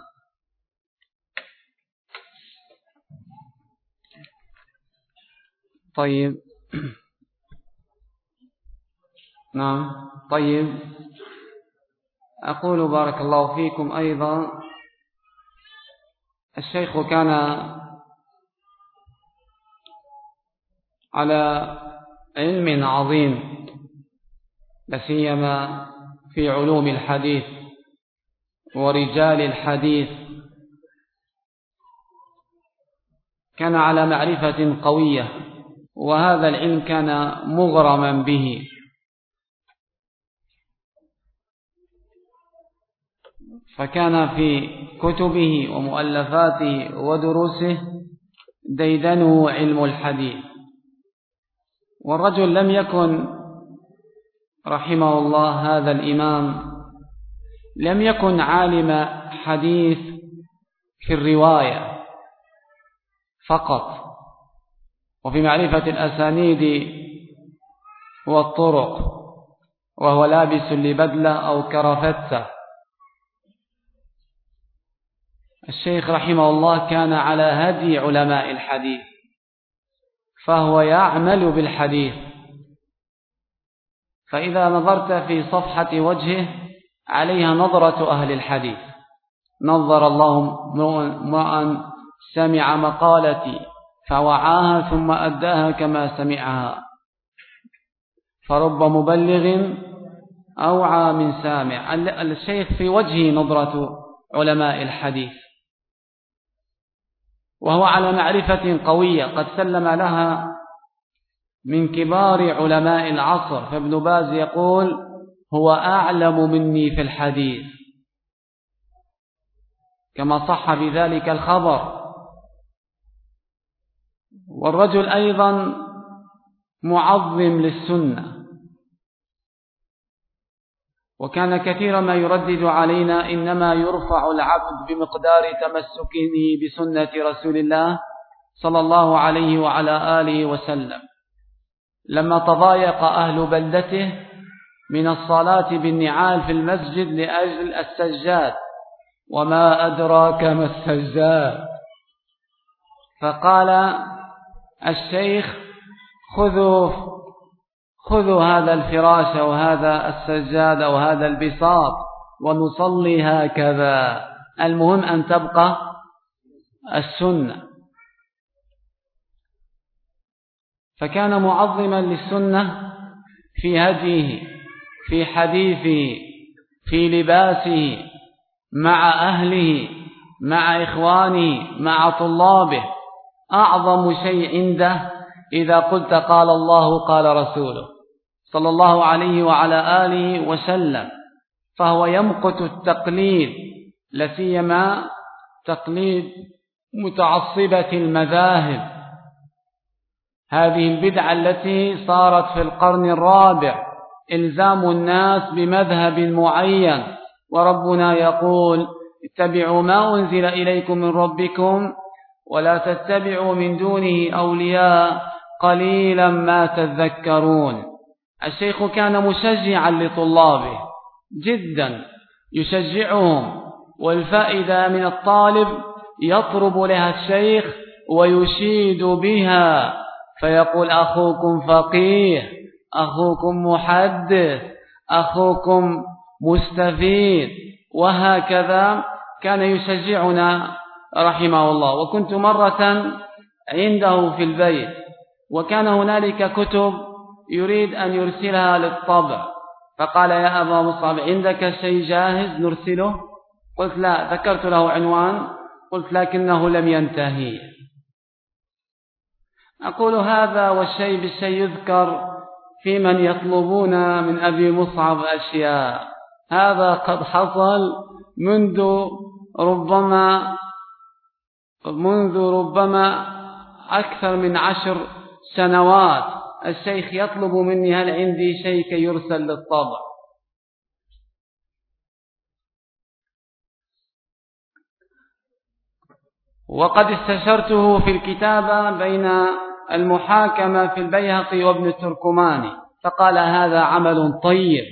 طيب. نعم. طيب. أقول بارك الله فيكم أيضا. الشيخ كان على علم عظيم لسيما في علوم الحديث ورجال الحديث. كان على معرفة قوية وهذا العلم كان مغرما به. فكان في كتبه ومؤلفاته ودروسه ديدنه علم الحديث. والرجل لم يكن رحمه الله هذا الإمام لم يكن عالم حديث في الرواية فقط. وفي معرفة الأسانيد والطرق وهو لابس لبدلة أو كرافتة. الشيخ رحمه الله كان على هدي علماء الحديث فهو يعمل بالحديث. فإذا نظرت في صفحة وجهه عليها نظرة أهل الحديث. نظر الله امرأ سمع مقالتي فوعاها ثم أداها كما سمعها. فرب مبلغ أوعى من سامع. الشيخ في وجهه نظرة علماء الحديث. وهو على معرفة قوية قد سلم لها من كبار علماء العصر. فابن باز يقول هو أعلم مني في الحديث كما صح بذلك الخبر. والرجل أيضا معظم للسنة وكان كثيرا ما يردد علينا إنما يرفع العبد بمقدار تمسكه بسنة رسول الله صلى الله عليه وعلى آله وسلم. لما تضايق أهل بلدته من الصلاة بالنعال في المسجد لأجل السجاد وما أدراك ما السجاد؟ فقال الشيخ خذوا خذوا هذا الفراش أو هذا السجاد أو هذا البساط ونصلي هكذا المهم أن تبقى السنة. فكان معظما للسنة في هديه في حديثه في لباسه مع أهله مع إخوانه مع طلابه. أعظم شيء عنده إذا قلت قال الله قال رسوله. صلى الله عليه وعلى آله وسلم فهو يمقت التقليد لسيما تقليد متعصبة المذاهب. هذه البدعة التي صارت في القرن الرابع إلزام الناس بمذهب معين. وربنا يقول اتبعوا ما أنزل إليكم من ربكم ولا تتبعوا من دونه أولياء قليلا ما تذكرون. الشيخ كان مشجعا لطلابه جدا يشجعهم والفائدة من الطالب يطرب لها الشيخ ويشيد بها فيقول أخوكم فقيه أخوكم محدث أخوكم مستفيد. وهكذا كان يشجعنا رحمه الله. وكنت مرة عنده في البيت وكان هنالك كتب يريد أن يرسلها للطبع. فقال يا أبا مصعب عندك شيء جاهز نرسله؟ قلت لا ذكرت له عنوان قلت لكنه لم ينتهي. أقول هذا والشيء بالشيء يذكر في من يطلبون من أبي مصعب أشياء. هذا قد حصل منذ ربما منذ ربما أكثر من عشر سنوات. الشيخ يطلب مني هل عندي شيء يرسل للطبع وقد استشرته في الكتابة بين المحاكمة في البيهقي وابن التركماني فقال هذا عمل طيب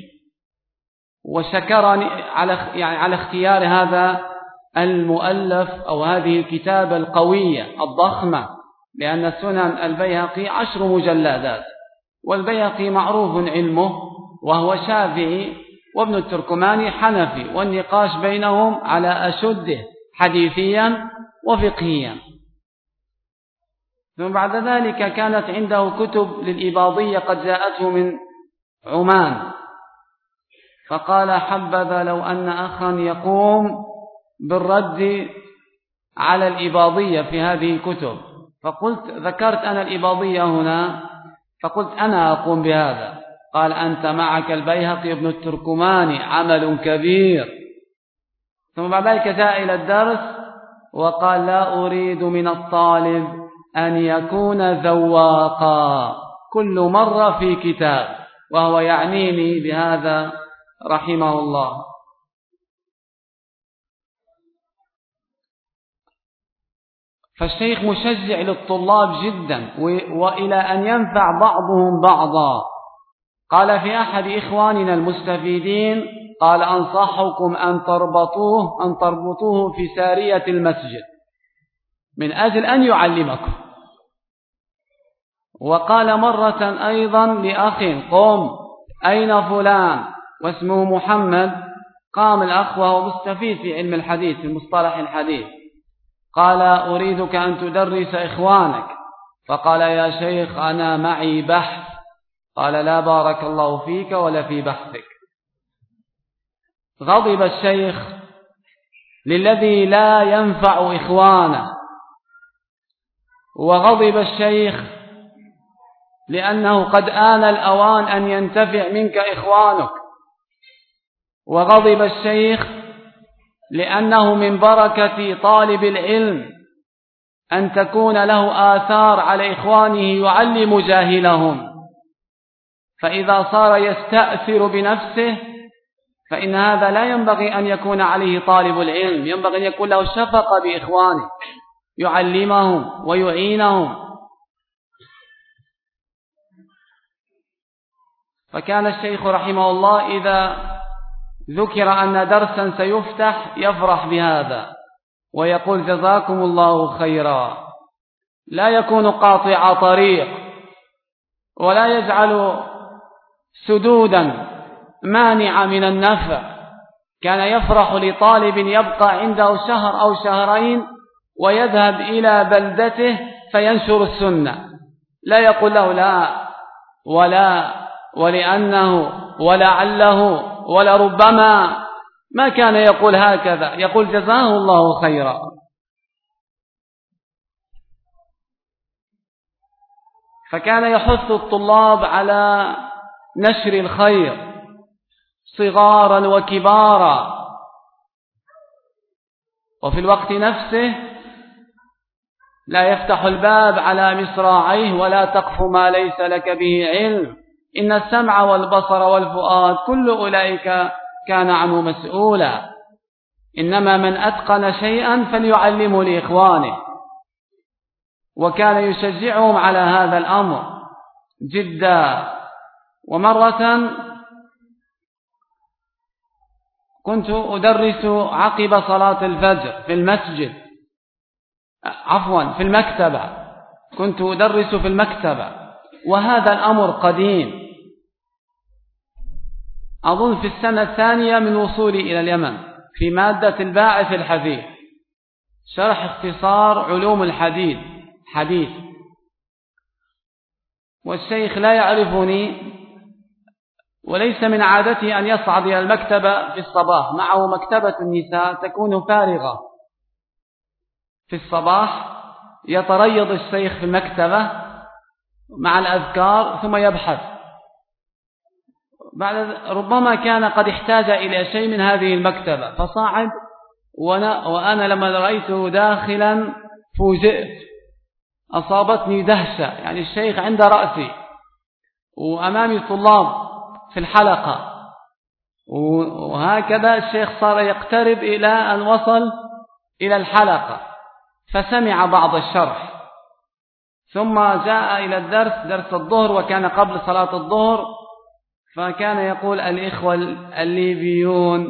وشكرني على يعني على اختيار هذا المؤلف أو هذه الكتابة القوية الضخمة. لأن سنن البيهقي عشر مجلدات والبيهقي معروف علمه وهو شافعي وابن التركماني حنفي والنقاش بينهم على أشده حديثيا وفقهيا. ثم بعد ذلك كانت عنده كتب للإباضية قد جاءته من عمان. فقال حبذا لو أن أخا يقوم بالرد على الإباضية في هذه الكتب. فقلت ذكرت أنا الإباضية هنا فقلت أنا أقوم بهذا. قال أنت معك البيهقي ابن التركماني عمل كبير. ثم بعد ذلك جاء إلى الدرس وقال لا أريد من الطالب أن يكون ذواقا. كل مرة في كتاب وهو يعنيني بهذا رحمه الله. فالشيخ مشجع للطلاب جدا وإلى أن ينفع بعضهم بعضا. قال في أحد إخواننا المستفيدين قال أنصحكم أن تربطوه أن تربطوه في سارية المسجد. من أجل أن يعلمكم. وقال مرة أيضا لأخ قم. أين فلان؟ واسمه محمد. قام الأخ وهو مستفيد في علم الحديث في مصطلح الحديث. قال أريدك أن تدرس إخوانك. فقال يا شيخ أنا معي بحث. قال لا بارك الله فيك ولا في بحثك. غضب الشيخ للذي لا ينفع إخوانه. وغضب الشيخ لأنه قد آن الأوان أن ينتفع منك إخوانك. وغضب الشيخ لأنه من بركة طالب العلم أن تكون له آثار على إخوانه يعلم جاهلهم. فإذا صار يستأثر بنفسه فإن هذا لا ينبغي أن يكون عليه طالب العلم. ينبغي أن يكون له شفقة بإخوانه يعلمهم ويعينهم. فكان الشيخ رحمه الله إذا ذكر أن درسا سيفتح يفرح بهذا ويقول جزاكم الله خيرا. لا يكون قاطع طريق ولا يجعل سدودا مانعة من النفع. كان يفرح لطالب يبقى عنده شهر أو شهرين ويذهب إلى بلدته فينشر السنة. لا يقول له لا ولا ولأنه ولعله ولربما ما كان يقول هكذا. يقول جزاه الله خيرا. فكان يحث الطلاب على نشر الخير صغارا وكبارا. وفي الوقت نفسه لا يفتح الباب على مصراعيه ولا تقف ما ليس لك به علم. إن السمع والبصر والفؤاد كل أولئك كان عنه مسؤولا. إنما من أتقن شيئا فليعلمه لإخوانه. وكان يشجعهم على هذا الأمر جدا. ومرة كنت أدرس عقب صلاة الفجر في المسجد. عفوا في المكتبة. كنت أدرس في المكتبة. وهذا الأمر قديم. أظن في السنة الثانية من وصولي إلى اليمن في مادة الباعث الحديث. شرح اختصار علوم الحديث حديث. والشيخ لا يعرفني وليس من عادته أن يصعد إلى المكتبة في الصباح. معه مكتبة النساء تكون فارغة. في الصباح يتريض الشيخ في المكتبة مع الأذكار ثم يبحث. بعد ربما كان قد احتاج إلى شيء من هذه المكتبة. فصعد وأنا, وأنا لما رأيته داخلا فوجئت. أصابتني دهشة. يعني الشيخ عند رأسي. وأمامي طلاب في الحلقة. وهكذا الشيخ صار يقترب إلى أن وصل إلى الحلقة. فسمع بعض الشرح. ثم جاء إلى الدرس درس الظهر وكان قبل صلاة الظهر فكان يقول الإخوة الليبيون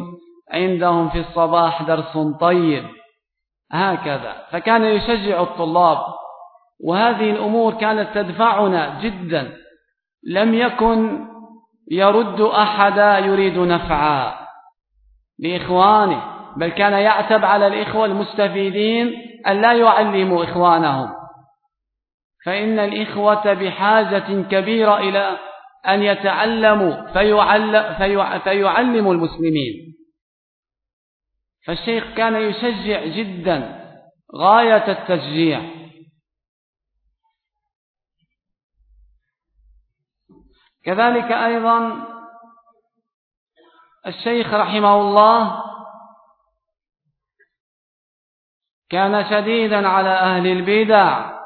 عندهم في الصباح درس طيب. هكذا. فكان يشجع الطلاب. وهذه الأمور كانت تدفعنا جدا. لم يكن يرد أحدا يريد نفعا لإخوانه بل كان يعتب على الإخوة المستفيدين أن لا يعلموا إخوانهم. فإن الإخوة بحاجة كبيرة إلى أن يتعلموا فيعلم, فيعلموا المسلمين. فالشيخ كان يشجع جدا غاية التشجيع. كذلك أيضا الشيخ رحمه الله كان شديدا على أهل البدع.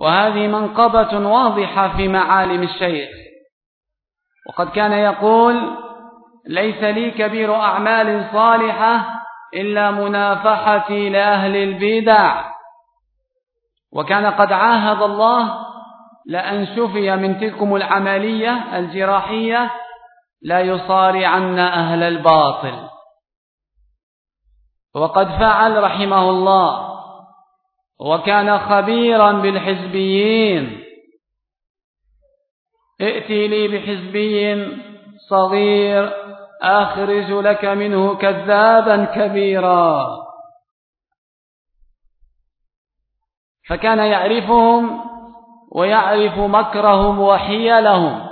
وهذه منقبة واضحة في معالم الشيخ. وقد كان يقول ليس لي كبير أعمال صالحة إلا منافحتي لأهل البدع. وكان قد عاهد الله لأن شفي من تلكم العملية الجراحية لا يصارعن أهل الباطل. وقد فعل رحمه الله. وكان خبيرا بالحزبيين. ائتي لي بحزبي صغير أخرج لك منه كذابا كبيرا. فكان يعرفهم ويعرف مكرهم وحيلهم.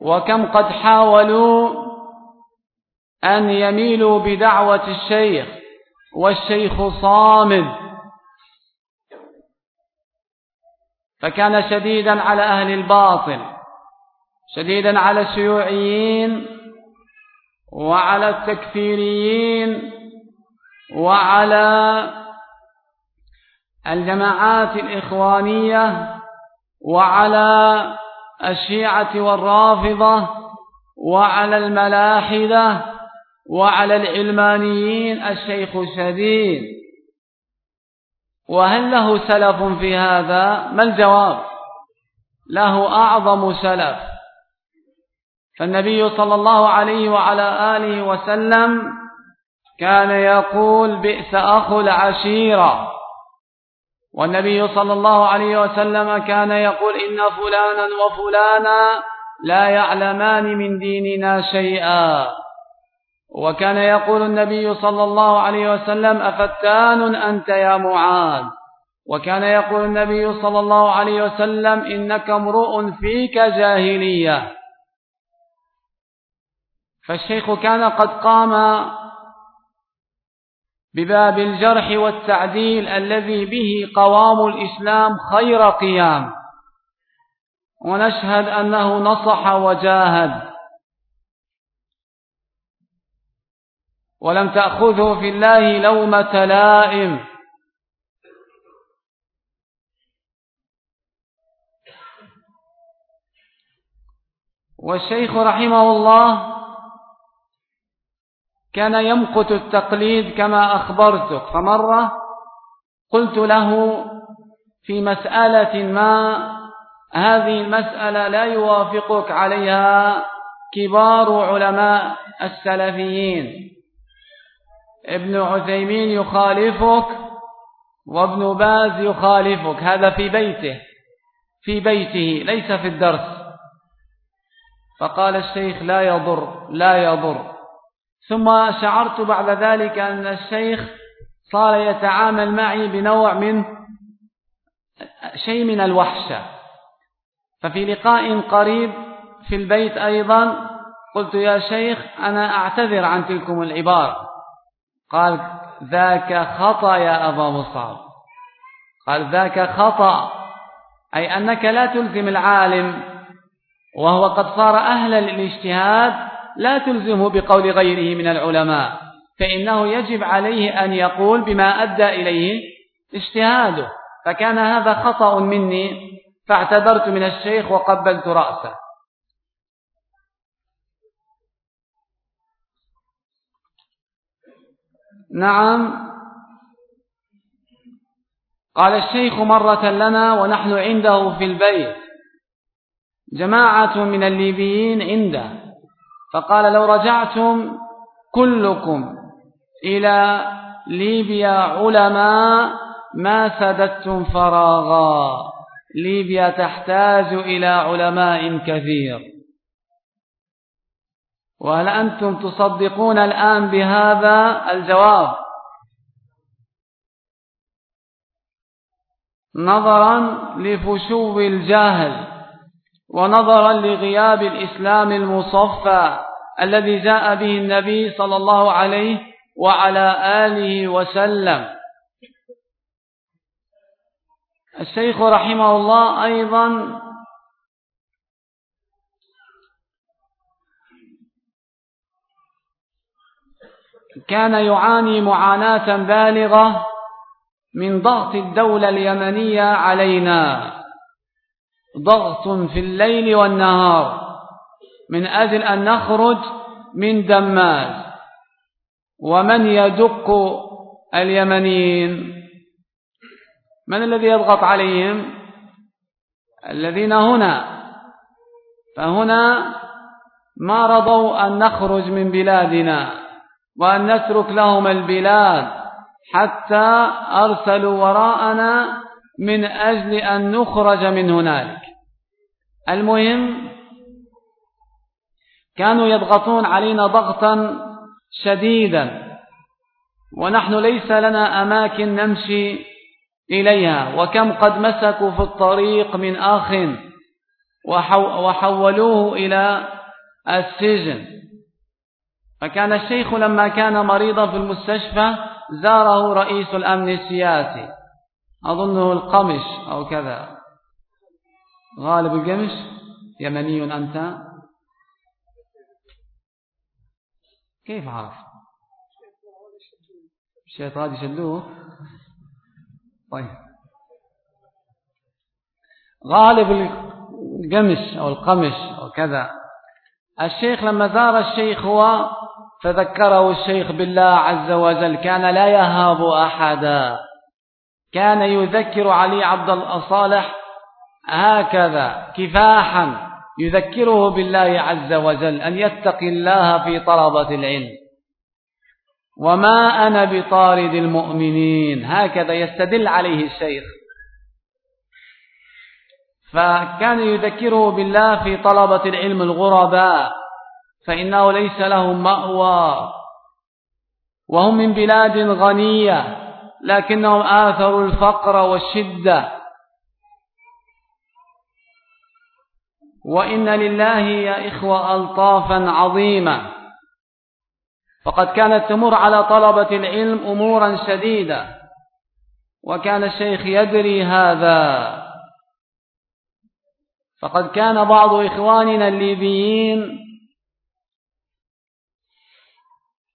وكم قد حاولوا أن يميلوا بدعوة الشيخ. والشيخ صامد. فكان شديدا على أهل الباطل شديدا على الشيوعيين وعلى التكفيريين وعلى الجماعات الإخوانية وعلى الشيعة والرافضة وعلى الملاحدة وعلى العلمانيين الشيخ شديد وهل له سلف في هذا؟ ما الجواب؟ له أعظم سلف. فالنبي صلى الله عليه وعلى آله وسلم كان يقول بئس أخو العشيرة. والنبي صلى الله عليه وسلم كان يقول إن فلانا وفلانا لا يعلمان من ديننا شيئا. وكان يقول النبي صلى الله عليه وسلم أفتان أنت يا معاذ؟ وكان يقول النبي صلى الله عليه وسلم إنك امرؤ فيك جاهلية. فالشيخ كان قد قام بباب الجرح والتعديل الذي به قوام الإسلام خير قيام. ونشهد أنه نصح وجاهد. ولم تأخذه في الله لومة لائم والشيخ رحمه الله كان يمقت التقليد كما أخبرتك فمرة قلت له في مسألة ما هذه المسألة لا يوافقك عليها كبار علماء السلفيين. ابن عثيمين يخالفك وابن باز يخالفك هذا في بيته في بيته ليس في الدرس. فقال الشيخ لا يضر لا يضر. ثم شعرت بعد ذلك أن الشيخ صار يتعامل معي بنوع من شيء من الوحشة. ففي لقاء قريب في البيت أيضا قلت يا شيخ أنا أعتذر عن تلكم العبارة. قال ذاك خطأ يا أبا مصعب. قال ذاك خطأ أي أنك لا تلزم العالم وهو قد صار أهلا للاجتهاد لا تلزمه بقول غيره من العلماء فإنه يجب عليه أن يقول بما أدى إليه اجتهاده فكان هذا خطأ مني فاعتذرت من الشيخ وقبلت رأسه. نعم. قال الشيخ مرة لنا ونحن عنده في البيت. جماعة من الليبيين عنده. فقال لو رجعتم كلكم إلى ليبيا علماء ما سددتم فراغا. ليبيا تحتاج إلى علماء كثير. وهل أنتم تصدقون الآن بهذا الجواب؟ نظرا لفشو الجاهل ونظرا لغياب الإسلام المصفى الذي جاء به النبي صلى الله عليه وعلى آله وسلم. الشيخ رحمه الله أيضا كان يعاني معاناة بالغة من ضغط الدولة اليمنية علينا. ضغط في الليل والنهار. من أجل أن نخرج من دماس ومن يدق اليمنيين؟ من الذي يضغط عليهم؟ الذين هنا. فهنا ما رضوا أن نخرج من بلادنا. وأن نترك لهم البلاد حتى أرسلوا وراءنا من أجل أن نخرج من هنالك. المهم كانوا يضغطون علينا ضغطا شديدا ونحن ليس لنا أماكن نمشي إليها وكم قد مسكوا في الطريق من أخ وحولوه إلى السجن. فكان الشيخ لما كان مريضا في المستشفى زاره رئيس الأمن السياسي. أظنه القمش أو كذا. غالب القمش. يمني أنت. كيف عرفت؟ الشيطان يشدوه طيب. غالب القمش أو القمش أو كذا. الشيخ لما زار الشيخ هو فذكره الشيخ بالله عز وجل كان لا يهاب أحدا. كان يذكر علي عبد الصالح هكذا كفاحا يذكره بالله عز وجل أن يتقي الله في طلبة العلم. وما أنا بطارد المؤمنين هكذا يستدل عليه الشيخ. فكان يذكره بالله في طلبة العلم الغرباء. فإنه ليس لهم مأوى. وهم من بلاد غنية لكنهم آثروا الفقر والشدة. وإن لله يا إخوة ألطافا عظيمة فقد كانت تمر على طلبة العلم أمورا شديدة وكان الشيخ يدري هذا. فقد كان بعض إخواننا الليبيين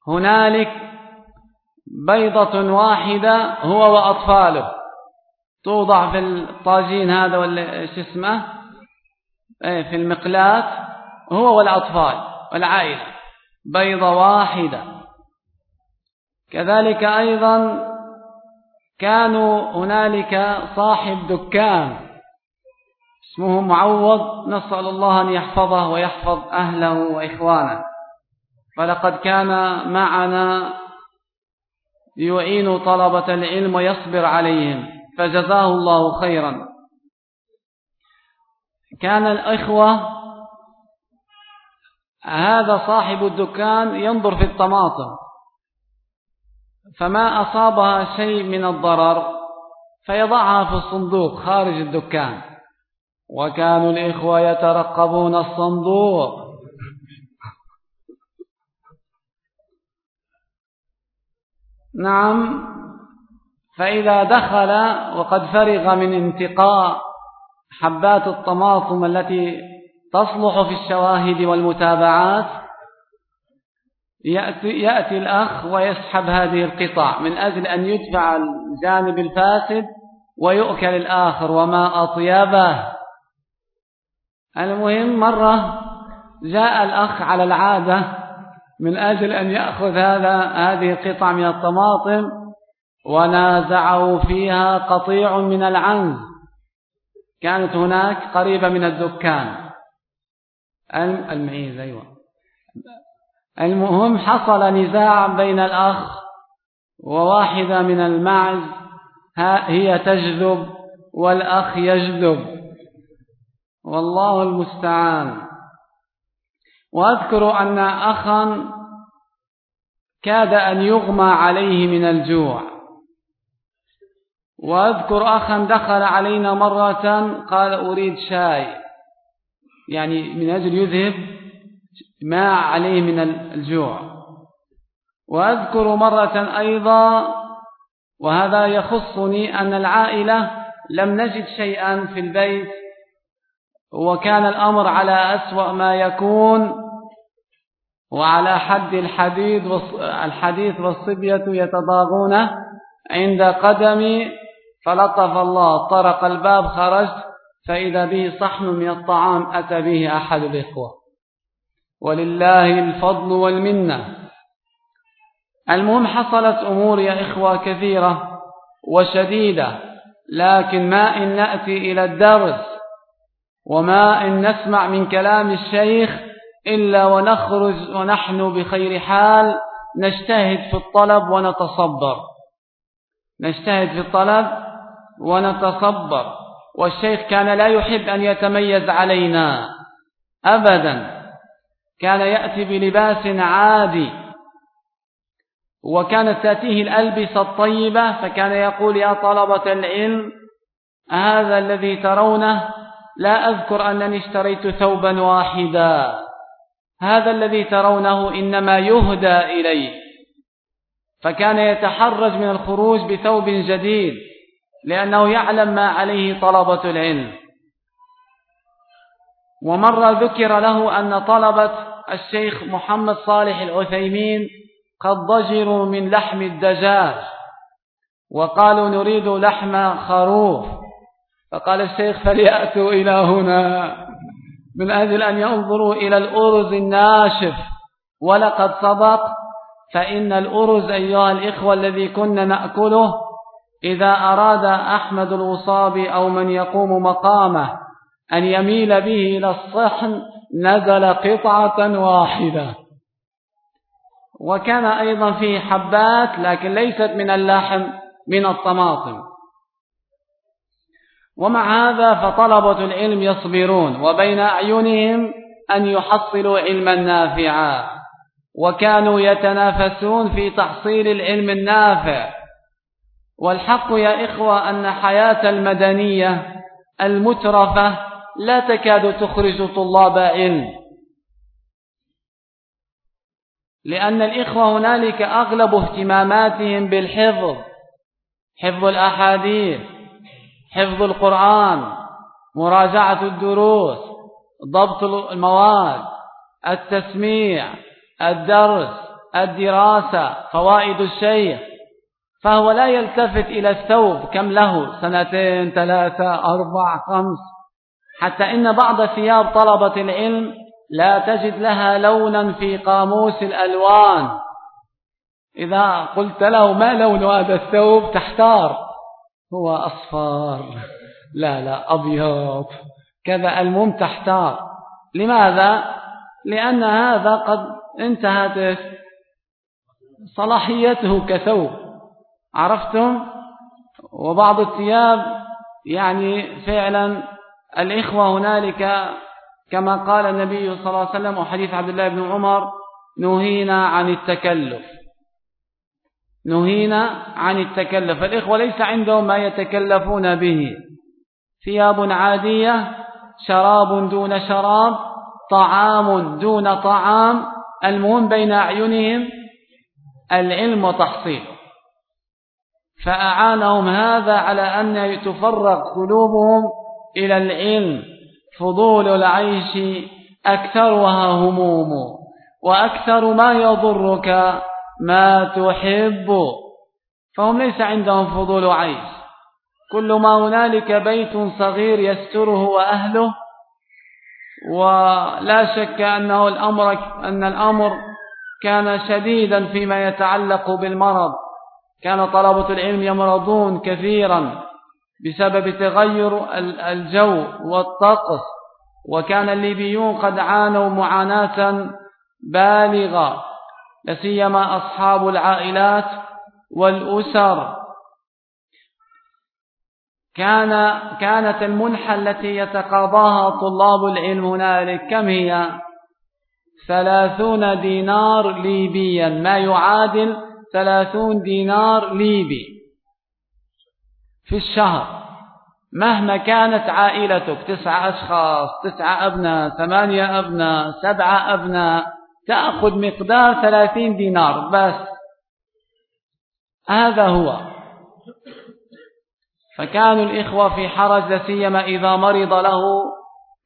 هنالك بيضة واحدة هو وأطفاله. توضع في الطاجين هذا ولا اسمه؟ إيه، في المقلاة هو والأطفال والعائلة. بيضة واحدة. كذلك أيضا كانوا هنالك صاحب دكان اسمه معوض نسأل الله أن يحفظه ويحفظ أهله وإخوانه. فلقد كان معنا يعين طلبة العلم ويصبر عليهم فجزاه الله خيرا. كان الإخوة هذا صاحب الدكان ينظر في الطماطم فما أصابها شيء من الضرر فيضعها في الصندوق خارج الدكان. وكانوا الإخوة يترقبون الصندوق نعم. فإذا دخل وقد فرغ من انتقاء حبات الطماطم التي تصلح في الشواهد والمتابعات يأتي, يأتي الأخ ويسحب هذه القطع من أجل أن يدفع الجانب الفاسد ويؤكل الآخر وما أطيبه. المهم مرة جاء الأخ على العادة من أجل أن يأخذ هذا هذه القطع من الطماطم ونازعه فيها قطيع من العنز. كانت هناك قريبة من الدكان. المعيز أيوة. المهم حصل نزاع بين الأخ وواحدة من المعز. هي تجذب والأخ يجذب. والله المستعان. وأذكر أن أخا كاد أن يغمى عليه من الجوع. وأذكر أخا دخل علينا مرة قال أريد شاي. يعني من أجل يذهب ما عليه من الجوع. وأذكر مرة أيضا وهذا يخصني أن العائلة لم نجد شيئا في البيت. وكان الأمر على أسوأ ما يكون. وعلى حد الحديد الحديث والصبية يتضاغون عند قدمي فلطف الله. طرق الباب خرجت فإذا به صحن من الطعام أتى به أحد الإخوة. ولله الفضل والمنة. المهم حصلت أمور يا إخوة كثيرة وشديدة لكن ما إن نأتي إلى الدرس وما إن نسمع من كلام الشيخ إلا ونخرج ونحن بخير حال نجتهد في الطلب ونتصبر. نجتهد في الطلب ونتصبر. والشيخ كان لا يحب أن يتميز علينا أبدا. كان يأتي بلباس عادي. وكانت تأتيه الألبسة الطيبة فكان يقول يا طلبة العلم هذا الذي ترونه لا أذكر أنني اشتريت ثوبا واحدا. هذا الذي ترونه إنما يهدى إليه. فكان يتحرج من الخروج بثوب جديد لأنه يعلم ما عليه طلبة العلم. ومرة ذكر له أن طلبة الشيخ محمد صالح العثيمين قد ضجروا من لحم الدجاج وقالوا نريد لحم خروف. فقال الشيخ فليأتوا إلى هنا. من أجل أن ينظروا إلى الأرز الناشف. ولقد سبق فإن الأرز أيها الإخوة الذي كنا نأكله إذا أراد أحمد الوصابي أو من يقوم مقامه أن يميل به إلى الصحن نزل قطعة واحدة. وكان أيضا فيه حبات لكن ليست من اللحم من الطماطم. ومع هذا فطلبة العلم يصبرون وبين أعينهم أن يحصلوا علما نافعا وكانوا يتنافسون في تحصيل العلم النافع. والحق يا إخوة أن حياة المدنية المترفة لا تكاد تخرج طلاب علم. لأن الإخوة هنالك أغلب اهتماماتهم بالحفظ حفظ الأحاديث حفظ القرآن مراجعة الدروس ضبط المواد التسميع الدرس الدراسة فوائد الشيخ. فهو لا يلتفت إلى الثوب كم له سنتين ثلاثة أربع خمس. حتى إن بعض ثياب طلبة العلم لا تجد لها لونا في قاموس الألوان. إذا قلت له ما لون هذا الثوب تحتار. هو أصفر. لا لا أبيض. كذا المهم تحتار لماذا؟ لأن هذا قد انتهت صلاحيته كثوب. عرفتم؟ وبعض الثياب يعني فعلا الإخوة هنالك كما قال النبي صلى الله عليه وسلم وحديث عبد الله بن عمر نهينا عن التكلف. نهينا عن التكلف. فالإخوة ليس عندهم ما يتكلفون به. ثياب عادية شراب دون شراب طعام دون طعام. المهم بين أعينهم العلم وتحصيله. فأعانهم هذا على أن تفرغ قلوبهم إلى العلم. فضول العيش أكثرها هموم. وأكثر ما يضرك ما تحب. فهم ليس عندهم فضول عيش كل ما هنالك بيت صغير يستره وأهله ولا شك أنه الأمر أن الأمر كان شديدا فيما يتعلق بالمرض. كان طلبة العلم يمرضون كثيرا بسبب تغير الجو والطقس. وكان الليبيون قد عانوا معاناة بالغة. لسيما أصحاب العائلات والأسر. كان كانت المنحة التي يتقاضاها طلاب العلم هنالك كم هي؟ ثلاثون دينار ليبيا. ما يعادل ثلاثون دينار ليبي. في الشهر. مهما كانت عائلتك تسعة أشخاص تسعة أبناء ثمانية أبناء سبعة أبناء تأخذ مقدار ثلاثين دينار بس. هذا هو. فكانوا الإخوة في حرج سيما إذا مرض له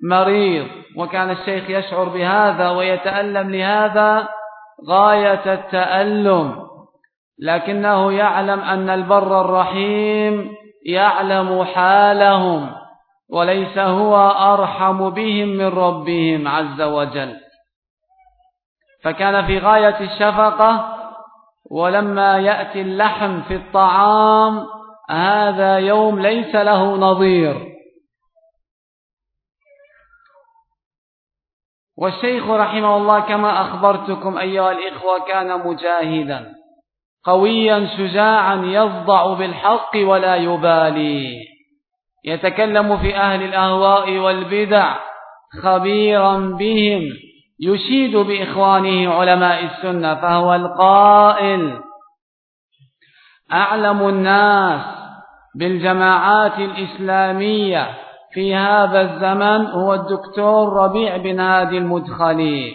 مريض وكان الشيخ يشعر بهذا ويتألم لهذا غاية التألم. لكنه يعلم أن البر الرحيم يعلم حالهم وليس هو أرحم بهم من ربهم عز وجل. فكان في غاية الشفقة ولما يأتي اللحم في الطعام هذا يوم ليس له نظير. والشيخ رحمه الله كما أخبرتكم أيها الإخوة كان مجاهدا قويا شجاعا يصدع بالحق ولا يبالي. يتكلم في أهل الأهواء والبدع خبيرا بهم. يشيد بإخوانه علماء السنة فهو القائل. أعلم الناس بالجماعات الإسلامية في هذا الزمن هو الدكتور ربيع بن هادي المدخلي.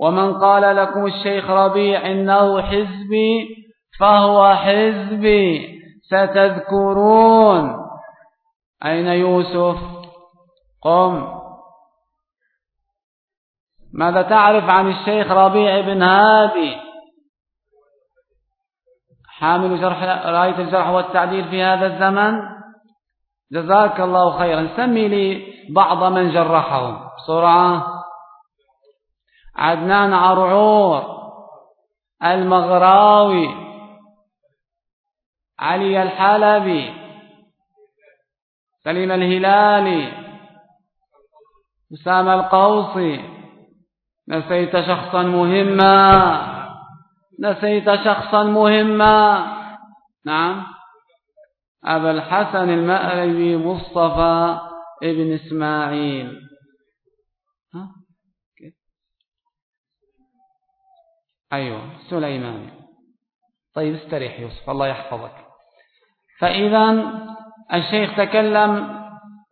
ومن قال لكم الشيخ ربيع إنه حزبي فهو حزبي ستذكرون. أين يوسف؟ قم. ماذا تعرف عن الشيخ ربيع بن هادي؟ حامل جرح رأيت الجرح والتعديل في هذا الزمن؟ جزاك الله خيرا. سمي لي بعض من جرحهم بسرعة. عدنان عرعور. المغراوي. علي الحلبي. سليم الهلالي. أسامة القوصي. نسيت شخصا مهما. نسيت شخصا مهما. نعم. أبا الحسن المأربي مصطفى ابن إسماعيل. ها؟ أيوة سليمان. طيب استريح يوسف الله يحفظك. فإذا الشيخ تكلم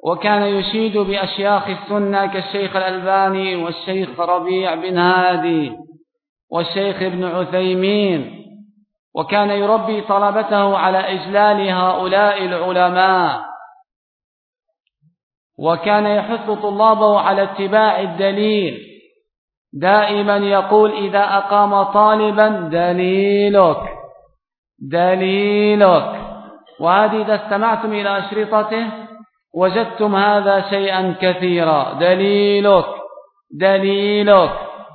وكان يشيد بأشياخ السنة كالشيخ الألباني والشيخ ربيع بن هادي والشيخ ابن عثيمين وكان يربي طلبته على إجلال هؤلاء العلماء. وكان يحث طلابه على اتباع الدليل. دائما يقول إذا أقام طالبا دليلك دليلك. وهذه إذا استمعتم إلى أشرطته وجدتم هذا شيئا كثيرا. دليلك دليلك.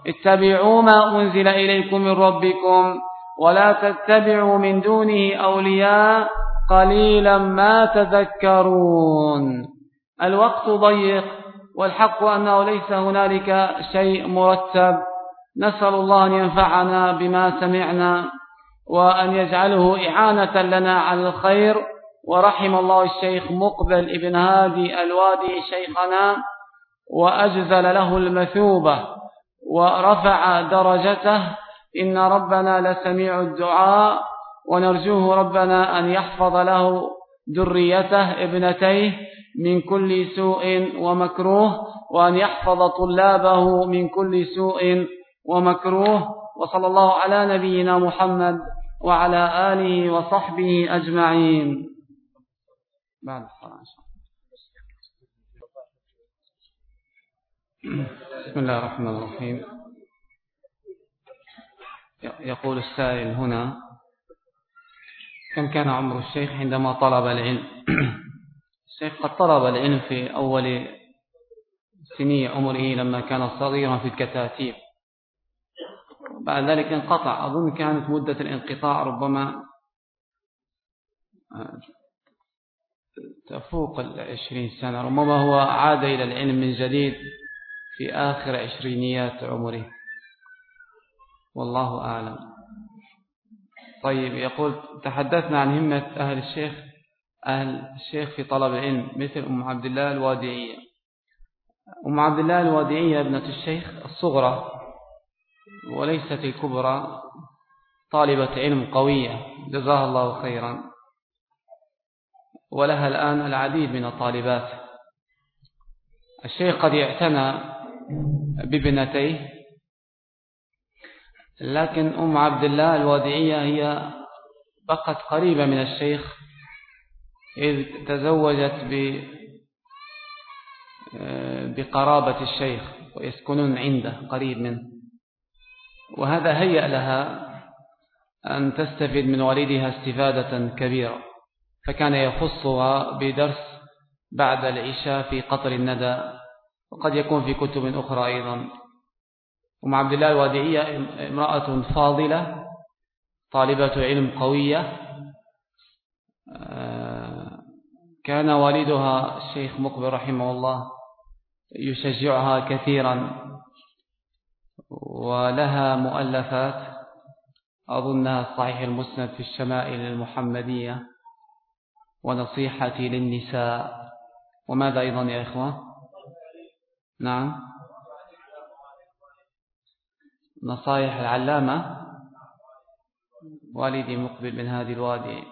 اتبعوا ما أنزل إليكم من ربكم ولا تتبعوا من دونه أولياء قليلا ما تذكرون. الوقت ضيق والحق أنه ليس هنالك شيء مرتب. نسأل الله أن ينفعنا بما سمعنا وأن يجعله إعانة لنا على الخير. ورحم الله الشيخ مقبل ابن هادي الوادي شيخنا وأجزل له المثوبة ورفع درجته إن ربنا لسميع الدعاء ونرجوه ربنا أن يحفظ له ذريته ابنتيه من كل سوء ومكروه وأن يحفظ طلابه من كل سوء ومكروه وصلى الله على نبينا محمد وعلى آله وصحبه أجمعين بعد الصلاة بسم الله الرحمن الرحيم. يقول السائل هنا كم كان عمر الشيخ عندما طلب العلم؟ الشيخ قد طلب العلم في أول سني عمره لما كان صغيرا في الكتاتيب. بعد ذلك انقطع. أظن كانت مدة الانقطاع ربما تفوق العشرين سنة ربما هو عاد إلى العلم من جديد في آخر عشرينيات عمره. والله أعلم. طيب يقول تحدثنا عن همة أهل الشيخ أهل الشيخ في طلب العلم مثل أم عبد الله الوادعية. أم عبد الله الوادعية ابنة الشيخ الصغرى وليست الكبرى طالبة علم قوية جزاها الله خيرا. ولها الآن العديد من الطالبات. الشيخ قد اعتنى بابنتيه لكن أم عبد الله الوادعية هي بقت قريبة من الشيخ إذ تزوجت بقرابة الشيخ ويسكنون عنده قريب منه. وهذا هيأ لها أن تستفيد من والدها استفادة كبيرة. فكان يخصها بدرس بعد العشاء في قطر الندى وقد يكون في كتب أخرى أيضا. أم عبد الله الوادعية امرأة فاضلة طالبة علم قوية. آه، كان والدها الشيخ مقبل رحمه الله يشجعها كثيرا ولها مؤلفات أظنها صحيح المسند في الشمائل المحمدية. ونصيحتي للنساء. وماذا أيضا يا إخوة؟ نعم. نصائح العلامة. والدي مقبل من هذه الوادي.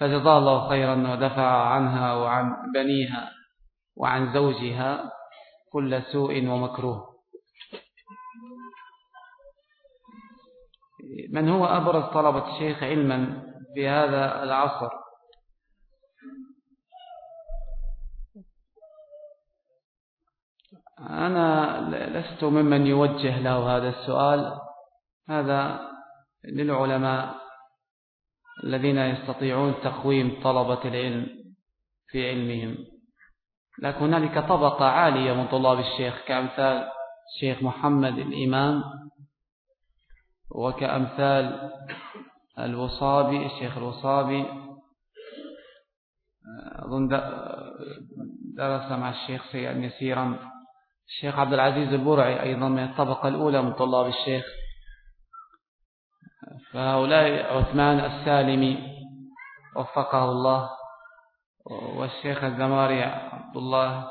فجزاه الله خيرا ودفع عنها وعن بنيها وعن زوجها كل سوء ومكروه. من هو أبرز طلبة الشيخ علما في هذا العصر؟ أنا لست ممن يوجه له هذا السؤال. هذا للعلماء الذين يستطيعون تقويم طلبة العلم في علمهم. لكن هنالك طبقة عالية من طلاب الشيخ كأمثال الشيخ محمد الإمام وكأمثال الوصابي الشيخ الوصابي. أظن درس مع الشيخ سيئا يسيرا الشيخ عبد العزيز البرعي أيضا من الطبقة الأولى من طلاب الشيخ. فهؤلاء عثمان السالمي وفقه الله والشيخ الزماري عبد الله.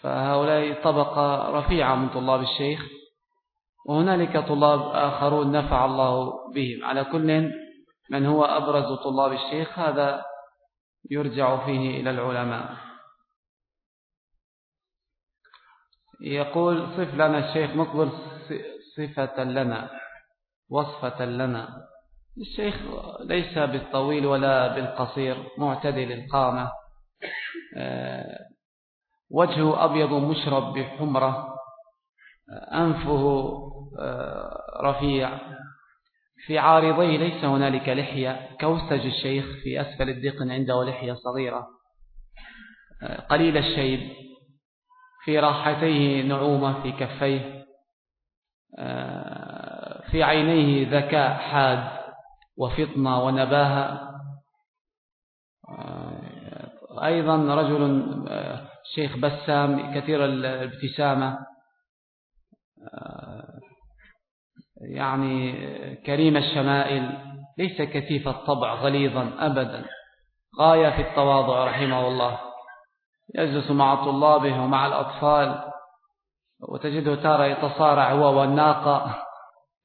فهؤلاء طبقة رفيعة من طلاب الشيخ وهنالك طلاب آخرون نفع الله بهم. على كل من هو أبرز طلاب الشيخ هذا يرجع فيه إلى العلماء. يقول صف لنا الشيخ مقبل صفة لنا وصفة لنا. الشيخ ليس بالطويل ولا بالقصير معتدل القامة. آه، وجهه أبيض مشرب بحمرة أنفه آه، رفيع. في عارضيه ليس هنالك لحية كوستج الشيخ في أسفل الدقن عنده لحية صغيرة. آه، قليل الشيب. في راحتيه نعومة في كفيه آه، في عينيه ذكاء حاد وفطنة ونباهة. أيضا رجل شيخ بسام كثير الابتسامة. يعني كريم الشمائل ليس كثيف الطبع غليظا أبدا. غاية في التواضع رحمه الله. يجلس مع طلابه ومع الأطفال وتجده ترى يتصارع هو والناقة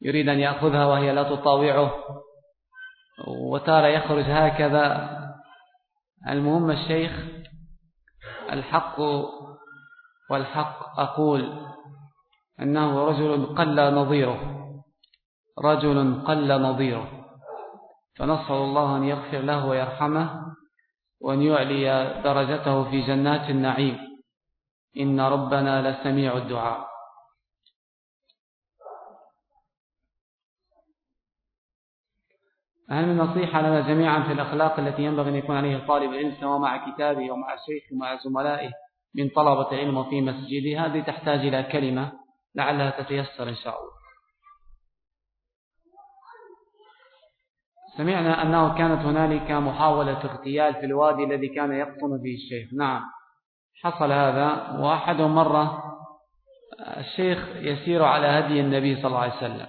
يريد أن يأخذها وهي لا تطاوعه وترى يخرج هكذا. المهم الشيخ الحق والحق أقول أنه رجل قل نظيره رجل قل نظيره فنسأل الله أن يغفر له ويرحمه. وأن يعلي درجته في جنات النعيم. إن ربنا لسميع الدعاء. هل من نصيحة لنا جميعا في الأخلاق التي ينبغي أن يكون عليه الطالب العلم سواء مع كتابه ومع الشيخ ومع زملائه من طلبة العلم في مسجده هذه تحتاج إلى كلمة لعلها تتيسر إن شاء الله. سمعنا أنه كانت هنالك محاولة اغتيال في الوادي الذي كان يقطن فيه الشيخ. نعم. حصل هذا وأحد مرة الشيخ يسير على هدي النبي صلى الله عليه وسلم.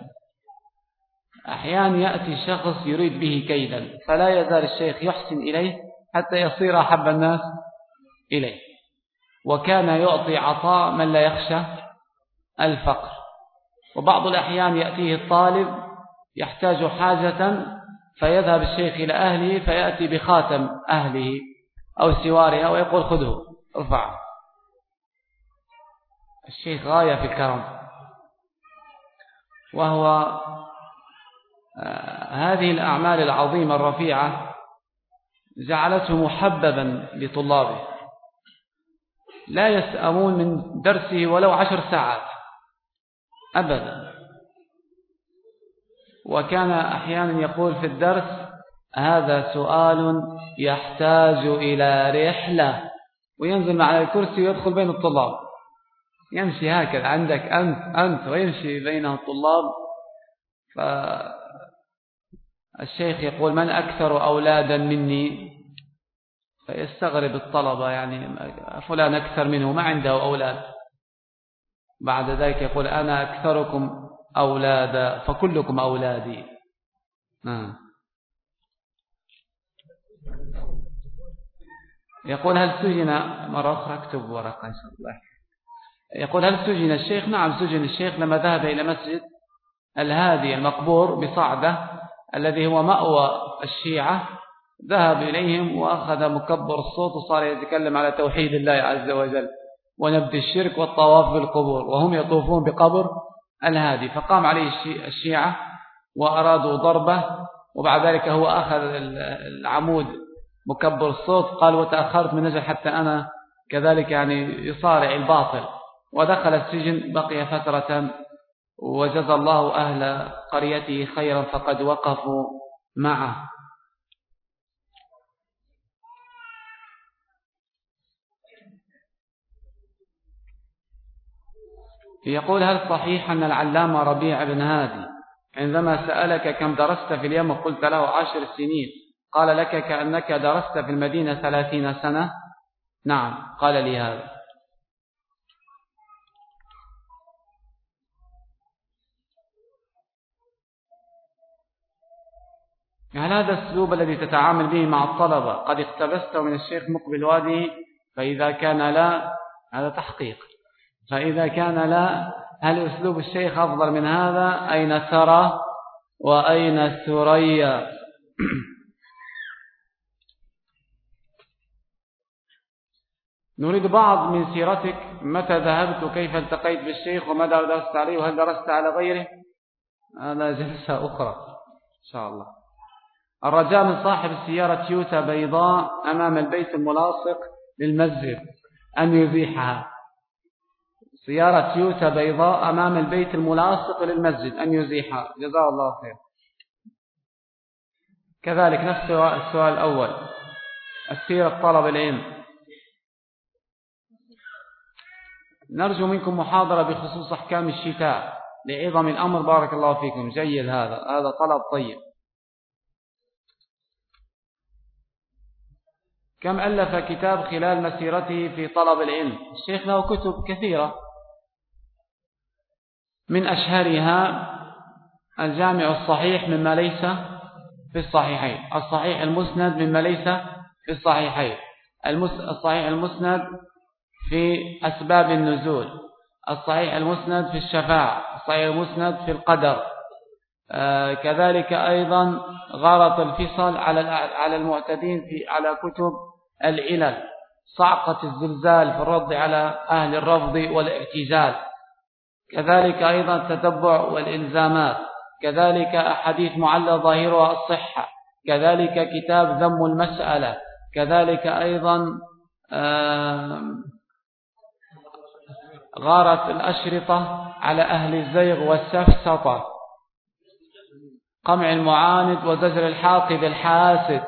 أحيانا يأتي شخص يريد به كيدا فلا يزال الشيخ يحسن إليه حتى يصير أحب الناس إليه. وكان يعطي عطاء من لا يخشى الفقر. وبعض الأحيان يأتيه الطالب يحتاج حاجة فيذهب الشيخ إلى أهله فيأتي بخاتم أهله أو سوارها ويقول خذه ارفعه الشيخ غاية في الكرم. وهو آه، هذه الأعمال العظيمة الرفيعة جعلته محببا لطلابه. لا يسأمون من درسه ولو عشر ساعات. أبدا. وكان أحيانا يقول في الدرس هذا سؤال يحتاج إلى رحلة. وينزل مع الكرسي ويدخل بين الطلاب. يمشي هكذا عندك أنت أنت ويمشي بينه الطلاب. فالشيخ يقول من أكثر أولادا مني؟ فيستغرب الطلبة يعني فلان أكثر منه ما عنده أولاد. بعد ذلك يقول أنا أكثركم أولادا فكلكم أولادي. نعم. يقول هل سجن مرة أخرى؟ اكتب ورقة إن شاء الله. يقول هل سجن الشيخ؟ نعم سجن الشيخ لما ذهب إلى مسجد الهادي المقبور بصعدة الذي هو مأوى الشيعة ذهب إليهم وأخذ مكبر الصوت وصار يتكلم على توحيد الله عز وجل ونبذ الشرك والطواف بالقبور وهم يطوفون بقبر الهادي فقام عليه الشيعة وأرادوا ضربه وبعد ذلك هو أخذ العمود مكبر الصوت قال وتأخرت من نجل حتى أنا كذلك يعني يصارع الباطل. ودخل السجن بقي فترة وجزى الله أهل قريته خيرا فقد وقفوا معه. يقول هل صحيح أن العلامة ربيع بن هادي عندما سألك كم درست في اليوم قلت له عشر سنين قال لك كأنك درست في المدينة ثلاثين سنة؟ نعم قال لي هذا. هل هذا الأسلوب الذي تتعامل به مع الطلبة قد اقتبسته من الشيخ مقبل وادي؟ فإذا كان لا هذا تحقيق. فإذا كان لا هل أسلوب الشيخ أفضل من هذا؟ أين ترى وأين ثريا؟ نريد بعض من سيرتك. متى ذهبت؟ وكيف التقيت بالشيخ؟ وماذا درست عليه؟ وهل درست على غيره؟ هذا جلسة أخرى إن شاء الله. الرجاء من صاحب السيارة تويوتا بيضاء أمام البيت الملاصق للمسجد أن يزيحها سيارة تويوتا بيضاء أمام البيت الملاصق للمسجد. أن يزيحها جزاه الله خير. كذلك نفس السؤال الأول. السيرة طلب العلم. نرجو منكم محاضرة بخصوص أحكام الشتاء لعظم الأمر. بارك الله فيكم. جيد هذا. هذا طلب طيب. كم ألف كتاب خلال مسيرته في طلب العلم؟ الشيخ له كتب كثيرة. من أشهرها الجامع الصحيح مما ليس في الصحيحين. الصحيح المسند مما ليس في الصحيحين. الصحيح المسند في أسباب النزول. الصحيح المسند في الشفاعة. الصحيح المسند في القدر. آه، كذلك أيضا غارة الفصل على على المعتدين في على كتب العلل صعقة الزلزال في الرد على أهل الرفض والاعتزال. كذلك أيضا التتبع والإلزامات كذلك أحاديث معلى ظاهرها الصحة كذلك كتاب ذم المسألة كذلك أيضا غارت الأشرطة على أهل الزيغ والسفسطة قمع المعاند وزجر الحاقد الحاسد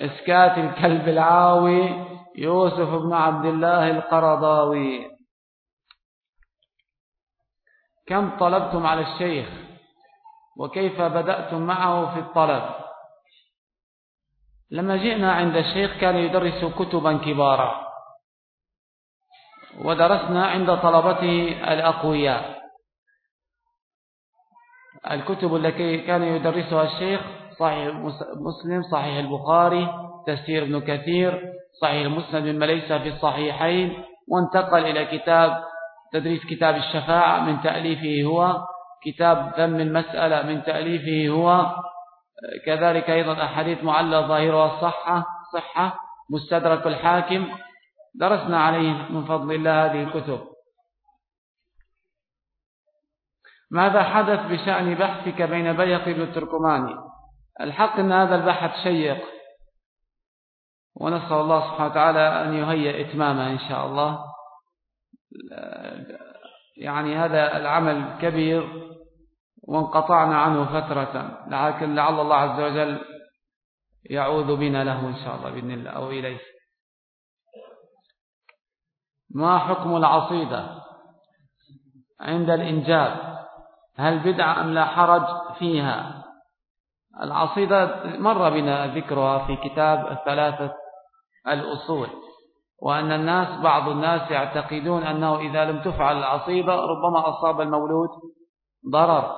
إسكات الكلب العاوي يوسف بن عبد الله القرضاوي. كم طلبتم على الشيخ؟ وكيف بدأتم معه في الطلب؟ لما جئنا عند الشيخ كان يدرس كتبا كبارا. ودرسنا عند طلبته الأقوياء. الكتب التي كان يدرسها الشيخ صحيح مسلم صحيح البخاري تفسير ابن كثير صحيح المسند مما ليس في الصحيحين وانتقل إلى كتاب تدريس كتاب الشفاعة من تأليفه هو كتاب ذم المسألة من تأليفه هو. كذلك أيضا أحاديث معلى ظاهرها الصحة الصحة مستدرك الحاكم. درسنا عليه من فضل الله هذه الكتب. ماذا حدث بشأن بحثك بين بيقي والتركماني الحق أن هذا البحث شيق. ونسأل الله سبحانه وتعالى أن يهيئ إتمامه إن شاء الله. يعني هذا العمل كبير وانقطعنا عنه فترة. لكن لعل الله عز وجل يعوذ بنا له إن شاء الله بإذن الله أو إليه. ما حكم العصيدة عند الإنجاب؟ هل بدعة أم لا حرج فيها؟ العصيدة مر بنا ذكرها في كتاب الثلاثة الأصول. وأن الناس بعض الناس يعتقدون أنه إذا لم تفعل العصيدة ربما أصاب المولود ضرر.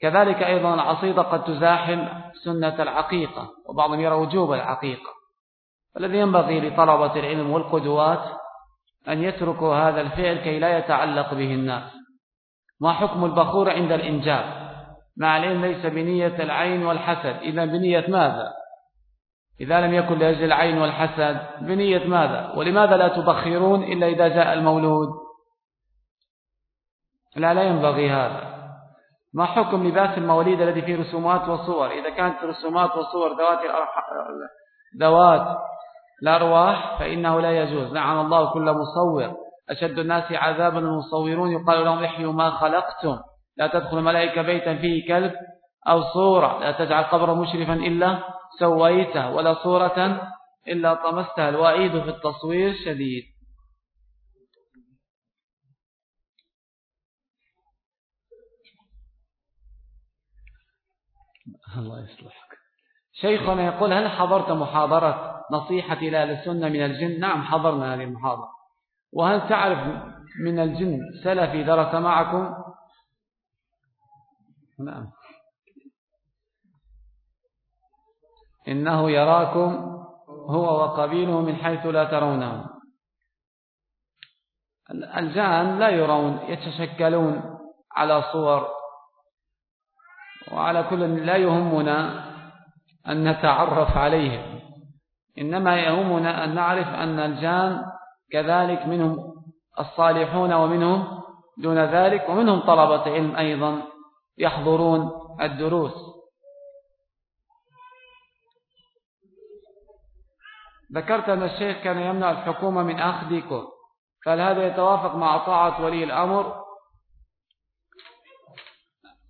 كذلك أيضا العصيدة قد تزاحم سنة العقيقة وبعضهم يرى وجوب العقيقة. الذي ينبغي لطلبة العلم والقدوات أن يتركوا هذا الفعل كي لا يتعلق به الناس. ما حكم البخور عند الإنجاب؟ مع العلم ليس بنية العين والحسد. إذا بنية ماذا؟ إذا لم يكن لأجل العين والحسد بنية ماذا؟ ولماذا لا تبخرون إلا إذا جاء المولود؟ لا لا ينبغي هذا. ما حكم لباس المواليد الذي فيه رسومات وصور؟ إذا كانت رسومات وصور ذوات ذوات الأرواح فإنه لا يجوز. لعن الله كل مصور. أشد الناس عذابا المصورون. يقال لهم احيوا ما خلقتم. لا تدخل ملائكة بيتا فيه كلب أو صورة. لا تجعل قبر مشرفا إلا سويته ولا صورة إلا طمستها. الوعيد في التصوير شديد. الله يصلحك. شيخنا يقول هل حضرت محاضرة نصيحة إلى السنة من الجن؟ نعم حضرنا هذه المحاضرة. وهل تعرف من الجن سلفي درس معكم؟ نعم. إنه يراكم هو وقبيله من حيث لا ترونه الجان لا يرون يتشكلون على صور وعلى كل لا يهمنا أن نتعرف عليهم. إنما يهمنا أن نعرف أن الجان كذلك منهم الصالحون ومنهم دون ذلك ومنهم طلبة علم أيضا يحضرون الدروس. ذكرت أن الشيخ كان يمنع الحكومة من أخذكم فهل هذا يتوافق مع طاعة ولي الأمر.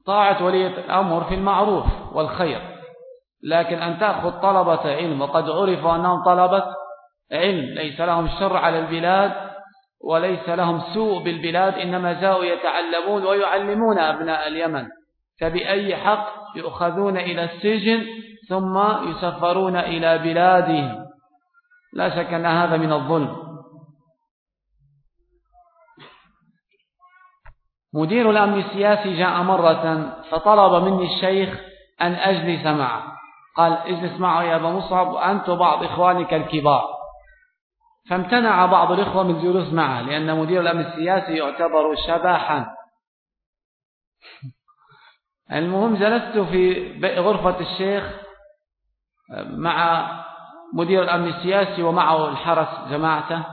طاعة ولي الأمر في المعروف والخير. لكن أن تأخذ طلبة علم وقد عرف أنهم طلبة علم ليس لهم شر على البلاد وليس لهم سوء بالبلاد إنما جاءوا يتعلمون ويعلمون أبناء اليمن. فبأي حق يؤخذون إلى السجن ثم يسفرون إلى بلادهم. لا شك أن هذا من الظلم. مدير الأمن السياسي جاء مرة فطلب مني الشيخ أن أجلس معه. قال اجلس معه يا أبا مصعب أنت وبعض إخوانك الكبار. فامتنع بعض الإخوة من الجلوس معه لأن مدير الأمن السياسي يعتبر شباحا. المهم جلست في غرفة الشيخ مع مدير الأمن السياسي ومعه الحرس جماعته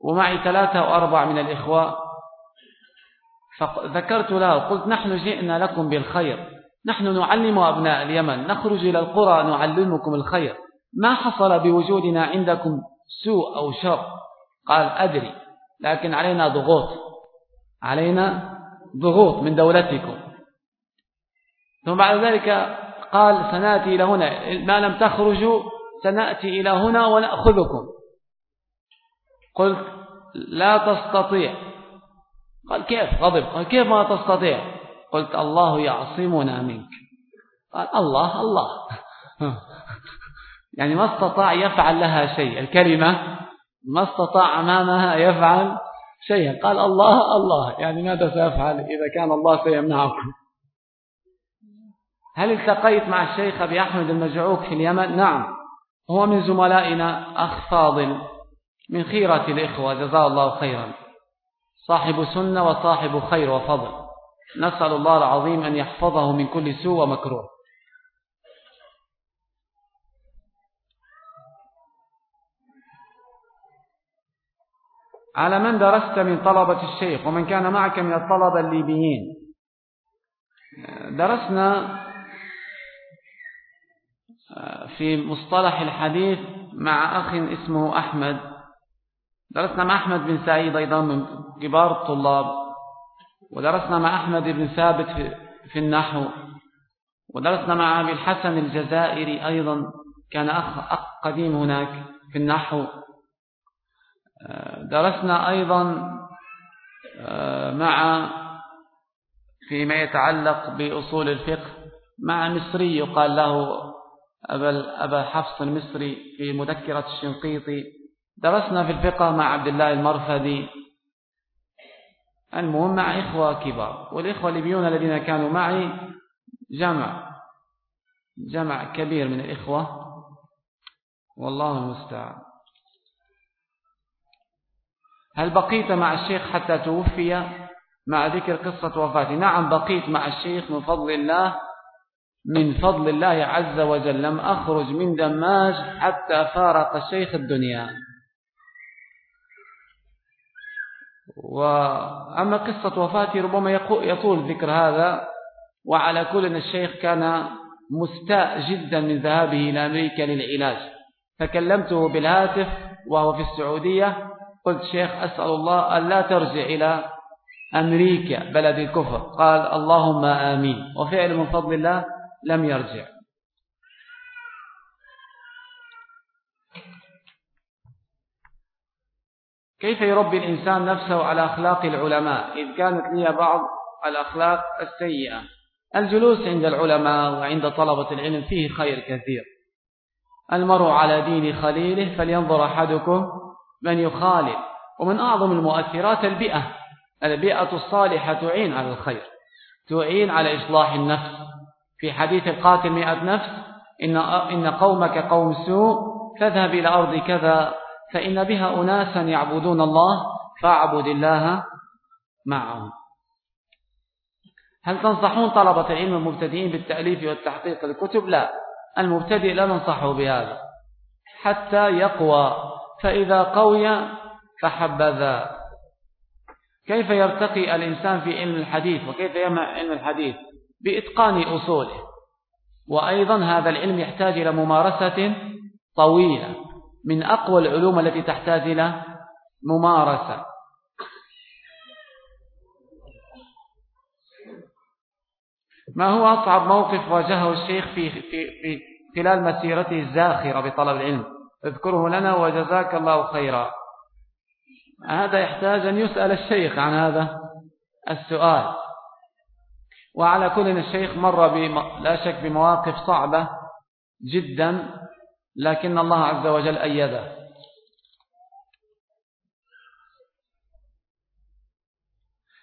ومعي ثلاثة أو أربع من الإخوة. فذكرت له قلت نحن جئنا لكم بالخير نحن نعلم أبناء اليمن نخرج إلى القرى نعلمكم الخير. ما حصل بوجودنا عندكم سوء أو شر؟ قال أدري لكن علينا ضغوط. علينا ضغوط من دولتكم. ثم بعد ذلك قال سنأتي إلى هنا. ما لم تخرجوا سنأتي إلى هنا ونأخذكم. قلت لا تستطيع. قال كيف؟ غضب. قال كيف ما تستطيع؟ قلت الله يعصمنا منك. قال الله الله. يعني ما استطاع يفعل لها شيء. الكلمة ما استطاع أمامها يفعل شيئا. قال الله الله. يعني ماذا سيفعل إذا كان الله سيمنعكم. هل التقيت مع الشيخ أبي أحمد المجعوك في اليمن؟ نعم. هو من زملائنا أخ فاضل من خيرة الإخوة جزاه الله خيرا. صاحب سنة وصاحب خير وفضل. نسأل الله العظيم أن يحفظه من كل سوء ومكروه. على من درست من طلبة الشيخ ومن كان معك من الطلبة الليبيين. درسنا في مصطلح الحديث مع أخ اسمه أحمد. درسنا مع أحمد بن سعيد أيضا من كبار الطلاب ودرسنا مع أحمد بن ثابت في النحو ودرسنا مع أبي الحسن الجزائري أيضا كان أخ, قديم هناك في النحو. درسنا أيضا آه، مع فيما يتعلق بأصول الفقه مع مصري يقال له أبا, أبا حفص المصري في مذكرة الشنقيطي. درسنا في الفقه مع عبد الله المرفدي. المهم مع إخوة كبار. والإخوة الليبيون الذين كانوا معي جمع جمع كبير من الإخوة. والله المستعان. هل بقيت مع الشيخ حتى توفي مع ذكر قصة وفاته؟ نعم بقيت مع الشيخ من فضل الله. من فضل الله عز وجل لم أخرج من دماج حتى فارق الشيخ الدنيا. وأما قصة وفاتي ربما يطول ذكر هذا. وعلى كل أن الشيخ كان مستاء جدا من ذهابه إلى أمريكا للعلاج. فكلمته بالهاتف وهو في السعودية. قلت شيخ أسأل الله أن لا ترجع إلى أمريكا بلد الكفر. قال اللهم آمين. وفعل من فضل الله لم يرجع. كيف يربي الإنسان نفسه على أخلاق العلماء؟ إذ كانت لي بعض الأخلاق السيئة. الجلوس عند العلماء وعند طلبة العلم فيه خير كثير. المرء على دين خليله فلينظر أحدكم من يخالف ومن أعظم المؤثرات البيئة. البيئة الصالحة تعين على الخير تعين على إصلاح النفس. في حديث القاتل مئة نفس إن, إن قومك قوم سوء فاذهب إلى أرض كذا فإن بها أناسا يعبدون الله فاعبد الله معهم. هل تنصحون طلبة العلم المبتدئين بالتأليف والتحقيق الكتب لا. المبتدئ لا ننصحه بهذا. حتى يقوى فإذا قوي فحبذا. كيف يرتقي الإنسان في علم الحديث؟ وكيف يمع علم الحديث؟ بإتقان أصوله. وأيضا هذا العلم يحتاج إلى ممارسة طويلة. من أقوى العلوم التي تحتاج إلى ممارسة. ما هو أصعب موقف واجهه الشيخ في, في, في خلال مسيرته الزاخرة بطلب العلم؟ اذكره لنا وجزاك الله خيرا. هذا يحتاج أن يسأل الشيخ عن هذا السؤال. وعلى كل الشيخ مر. لا شك بمواقف صعبة جدا لكن الله عز وجل أيده.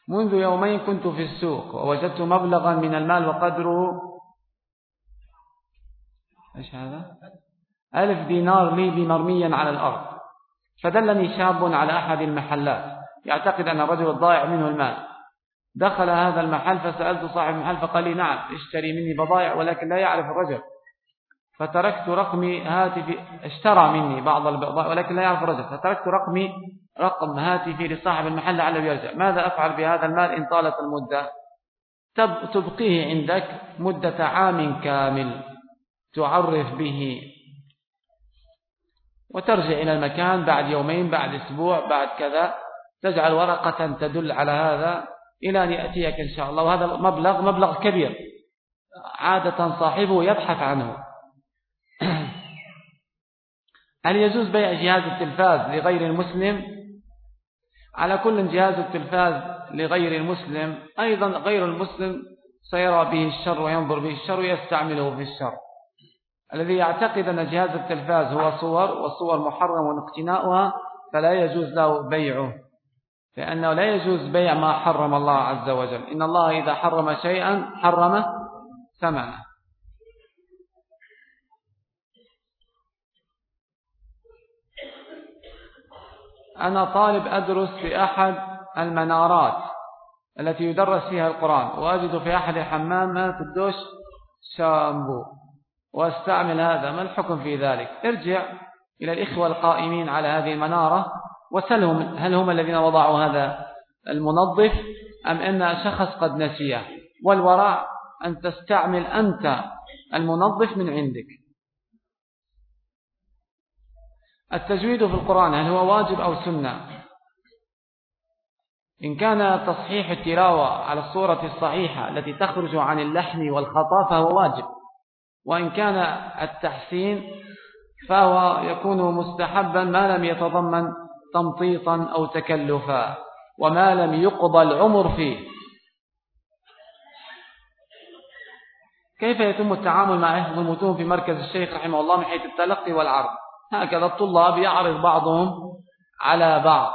منذ يومين كنت في السوق ووجدت مبلغا من المال وقدره إيش هذا؟ ألف دينار ليبي مرميا على الأرض. فدلني شاب على أحد المحلات يعتقد أن الرجل الضائع منه المال. دخل هذا المحل فسألت صاحب المحل فقال لي نعم اشتري مني بضائع ولكن لا يعرف الرجل فتركت رقمي هاتفي اشترى مني بعض البضائع ولكن لا يعرف الرجل فتركت رقمي رقم هاتفي لصاحب المحل لعله يرجع. ماذا أفعل بهذا المال إن طالت المدة؟ تبقيه عندك مدة عام كامل. تعرف به. وترجع إلى المكان بعد يومين بعد أسبوع بعد كذا. تجعل ورقة تدل على هذا. إلى أن يأتيك إن شاء الله. وهذا مبلغ مبلغ كبير. عادة صاحبه يبحث عنه. هل يجوز بيع جهاز التلفاز لغير المسلم؟ على كل جهاز التلفاز لغير المسلم أيضا غير المسلم سيرى به الشر وينظر به الشر ويستعمله في الشر. الذي يعتقد أن جهاز التلفاز هو صور والصور محرم واقتناؤها فلا يجوز له بيعه. لأنه لا يجوز بيع ما حرم الله عز وجل. إن الله إذا حرم شيئا حرم ثمنه. أنا طالب أدرس في أحد المنارات التي يدرس فيها القرآن وأجد في أحد الحمامات الدوش شامبو وأستعمل هذا. ما الحكم في ذلك؟ ارجع إلى الإخوة القائمين على هذه المنارة. وسلهم هل هم الذين وضعوا هذا المنظف أم أن شخص قد نسيه؟ والوراء أن تستعمل أنت المنظف من عندك. التجويد في القرآن هل هو واجب أو سنة؟ إن كان تصحيح التلاوة على الصورة الصحيحة التي تخرج عن اللحن والخطأ فهو واجب. وإن كان التحسين فهو يكون مستحبا ما لم يتضمن تمطيطا أو تكلفا وما لم يقضى العمر فيه. كيف يتم التعامل مع حفظ المتون في مركز الشيخ رحمه الله من حيث التلقي والعرض؟ هكذا الطلاب يعرض بعضهم على بعض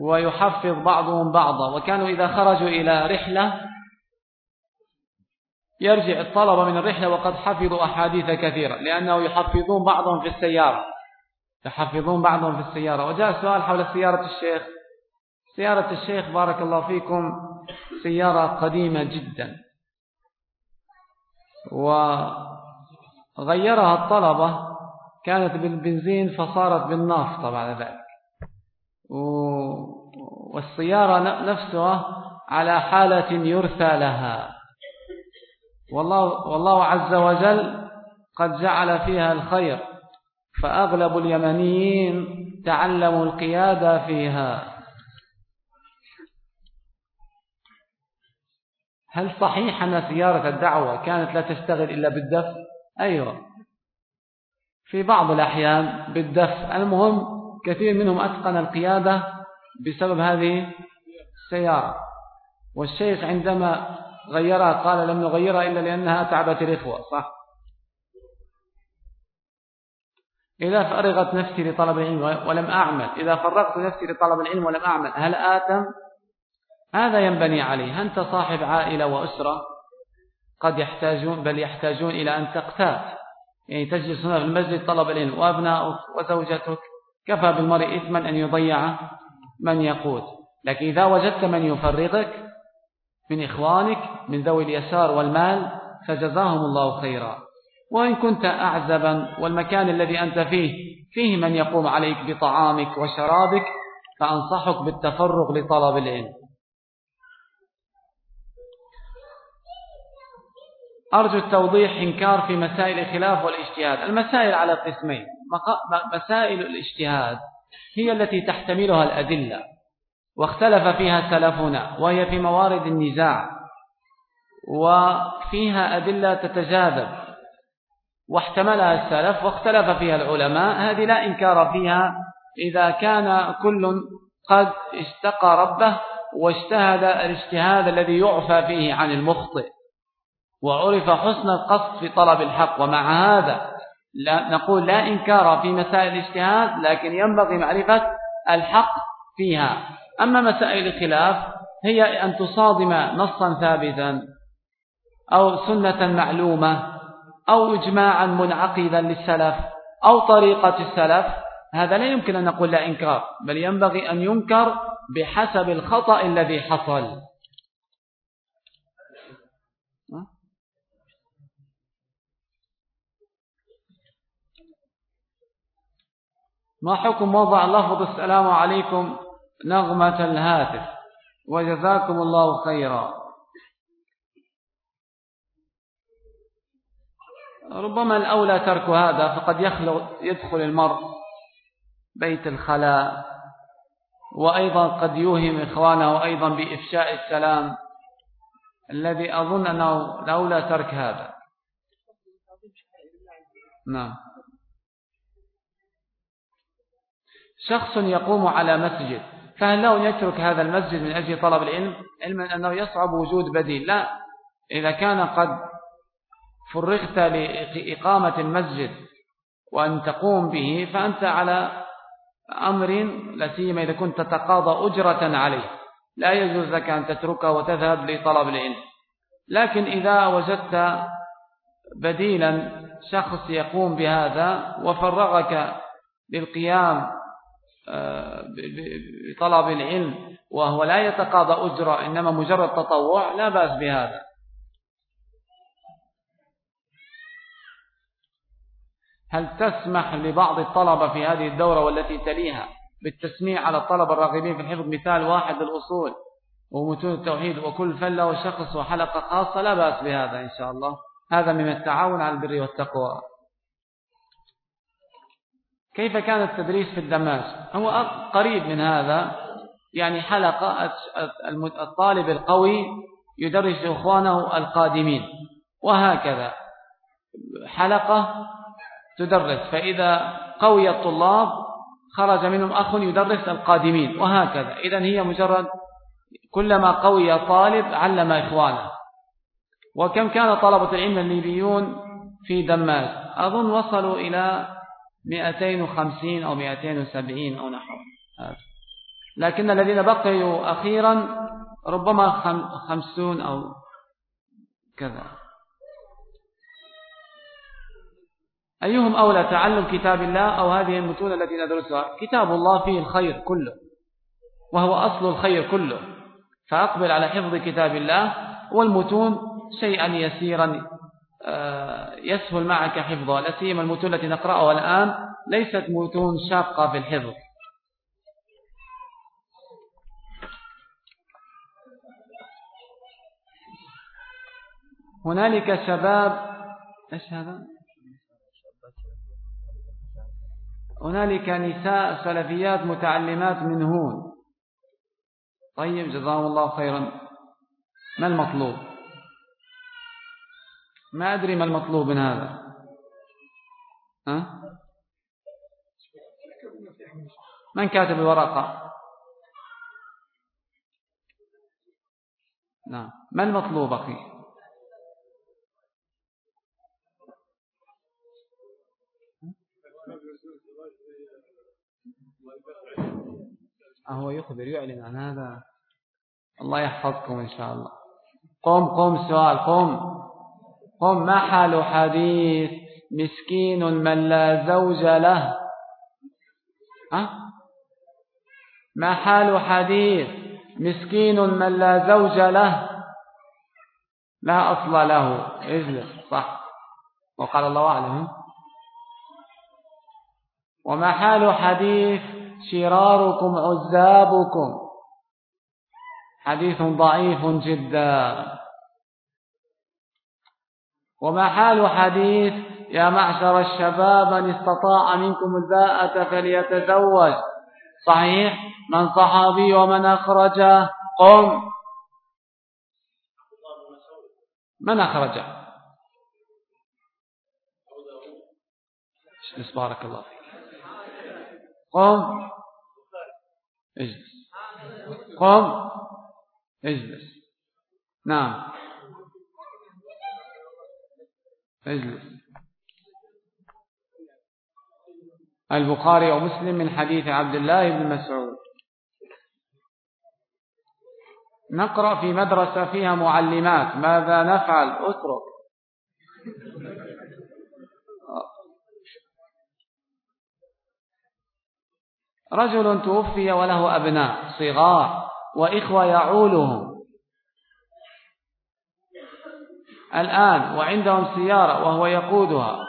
ويحفظ بعضهم بعضا. وكانوا إذا خرجوا إلى رحلة يرجع الطلبة من الرحلة وقد حفظوا أحاديث كثيرة لأنه يحفظون بعضهم في السيارة. يحفظون بعضهم في السيارة. وجاء سؤال حول سيارة الشيخ. سيارة الشيخ بارك الله فيكم سيارة قديمة جدا. وغيرها الطلبة كانت بالبنزين فصارت بالنافطة بعد ذلك. والسيارة نفسها على حالة يرثى لها. والله, والله عز وجل قد جعل فيها الخير. فأغلب اليمنيين تعلموا القيادة فيها. هل صحيح أن سيارة الدعوة كانت لا تشتغل إلا بالدف أيوة. في بعض الأحيان بالدف المهم كثير منهم أتقن القيادة بسبب هذه السيارة. والشيخ عندما غيرها قال لم نغيرها إلا لأنها أتعبت الإخوة صح؟ إذا فرغت نفسي لطلب العلم ولم أعمل إذا فرغت نفسي لطلب العلم ولم أعمل هل آتم؟ هذا ينبني عليه. أنت صاحب عائلة وأسرة قد يحتاجون بل يحتاجون إلى أن تقتات يعني تجلس هنا في المسجد طلب العلم وأبناؤك وزوجتك كفى بالمرء إثما أن يضيع من يقود. لكن إذا وجدت من يفرغك من إخوانك من ذوي اليسار والمال فجزاهم الله خيرا. وإن كنت أعزبا والمكان الذي أنت فيه فيه من يقوم عليك بطعامك وشرابك فأنصحك بالتفرغ لطلب العلم. أرجو التوضيح إنكار في مسائل الخلاف والاجتهاد. المسائل على قسمين مسائل الاجتهاد هي التي تحتملها الأدلة واختلف فيها سلفنا وهي في موارد النزاع وفيها أدلة تتجاذب. واحتملها السلف واختلف فيها العلماء هذه لا إنكار فيها. إذا كان كل قد اشتقى ربه واجتهد الاجتهاد الذي يعفى فيه عن المخطئ وعرف حسن القصد في طلب الحق ومع هذا لا نقول لا إنكار في مسائل الاجتهاد لكن ينبغي معرفة الحق فيها. أما مسائل الخلاف هي أن تصادم نصا ثابتا أو سنة معلومة. أو إجماعا منعقدا للسلف أو طريقة السلف هذا لا يمكن أن نقول لا إنكار بل ينبغي أن ينكر بحسب الخطأ الذي حصل. ما حكم وضع لفظ السلام عليكم نغمة الهاتف؟ وجزاكم الله خيرا. ربما الأولى ترك هذا فقد يدخل المرء بيت الخلاء. وأيضا قد يوهم إخوانه أيضا بإفشاء السلام. الذي أظن أنه الأولى ترك هذا. نعم. شخص يقوم على مسجد فهل له يترك هذا المسجد من أجل طلب العلم؟ علما أنه يصعب وجود بديل. لا. إذا كان قد فرغت لإقامة المسجد وأن تقوم به فأنت على أمر لا سيما إذا كنت تتقاضى أجرة عليه. لا يجوز لك أن تتركه وتذهب لطلب العلم. لكن إذا وجدت بديلا شخص يقوم بهذا وفرغك للقيام بطلب العلم وهو لا يتقاضى أجرة إنما مجرد تطوع لا بأس بهذا. هل تسمح لبعض الطلبة في هذه الدورة والتي تليها بالتسميع على الطلبة الراغبين في الحفظ مثال واحد الأصول ومتون التوحيد وكل فلة وشخص وحلقة خاصة؟ لا بأس بهذا إن شاء الله. هذا من التعاون على البر والتقوى. كيف كان التدريس في الدماج هو قريب من هذا. يعني حلقة الطالب القوي يدرس إخوانه القادمين. وهكذا. حلقة تدرس. فإذا قوي الطلاب خرج منهم أخ يدرس القادمين وهكذا. إذا هي مجرد كلما قوي طالب علم إخوانه. وكم كان طلبة العلم الليبيون في دماج أظن وصلوا إلى 250 أو 270 أو نحو. لكن الذين بقيوا أخيرا ربما خمسون أو كذا. أيهم أولى تعلم كتاب الله أو هذه المتون التي ندرسها؟ كتاب الله فيه الخير كله وهو أصل الخير كله. فأقبل على حفظ كتاب الله والمتون شيئا يسيرا آه، يسهل معك حفظها. لا سيما المتون التي نقرأها الآن ليست متون شاقة في الحفظ. هنالك شباب إيش هذا؟ هنالك نساء سلفيات متعلمات من هون. طيب جزاهم الله خيرا. ما المطلوب؟ ما أدري ما المطلوب من هذا. ها؟ من كاتب الورقة؟ نعم. ما المطلوب أخي؟ هو يخبر يعلن عن هذا. الله يحفظكم إن شاء الله. قم قم سؤال قم. قم ما حال حديث مسكين من لا زوج له؟ أه؟ ما حال حديث مسكين من لا زوج له؟ لا أصل له. اجلس صح. وقال الله أعلم. وما حال حديث شراركم عزابكم. حديث ضعيف جدا. وما حال حديث يا معشر الشباب من استطاع منكم الباءة فليتزوج. صحيح؟ من صحابي ومن أخرجه. قم. من أخرجه؟ بارك الله فيك. قم. اجلس. قم. اجلس. نعم. اجلس. البخاري ومسلم من حديث عبد الله بن مسعود. نقرأ في مدرسة فيها معلمات. ماذا نفعل؟ اترك. رجل توفي وله أبناء صغار وإخوة يعولهم. الآن وعندهم سيارة وهو يقودها.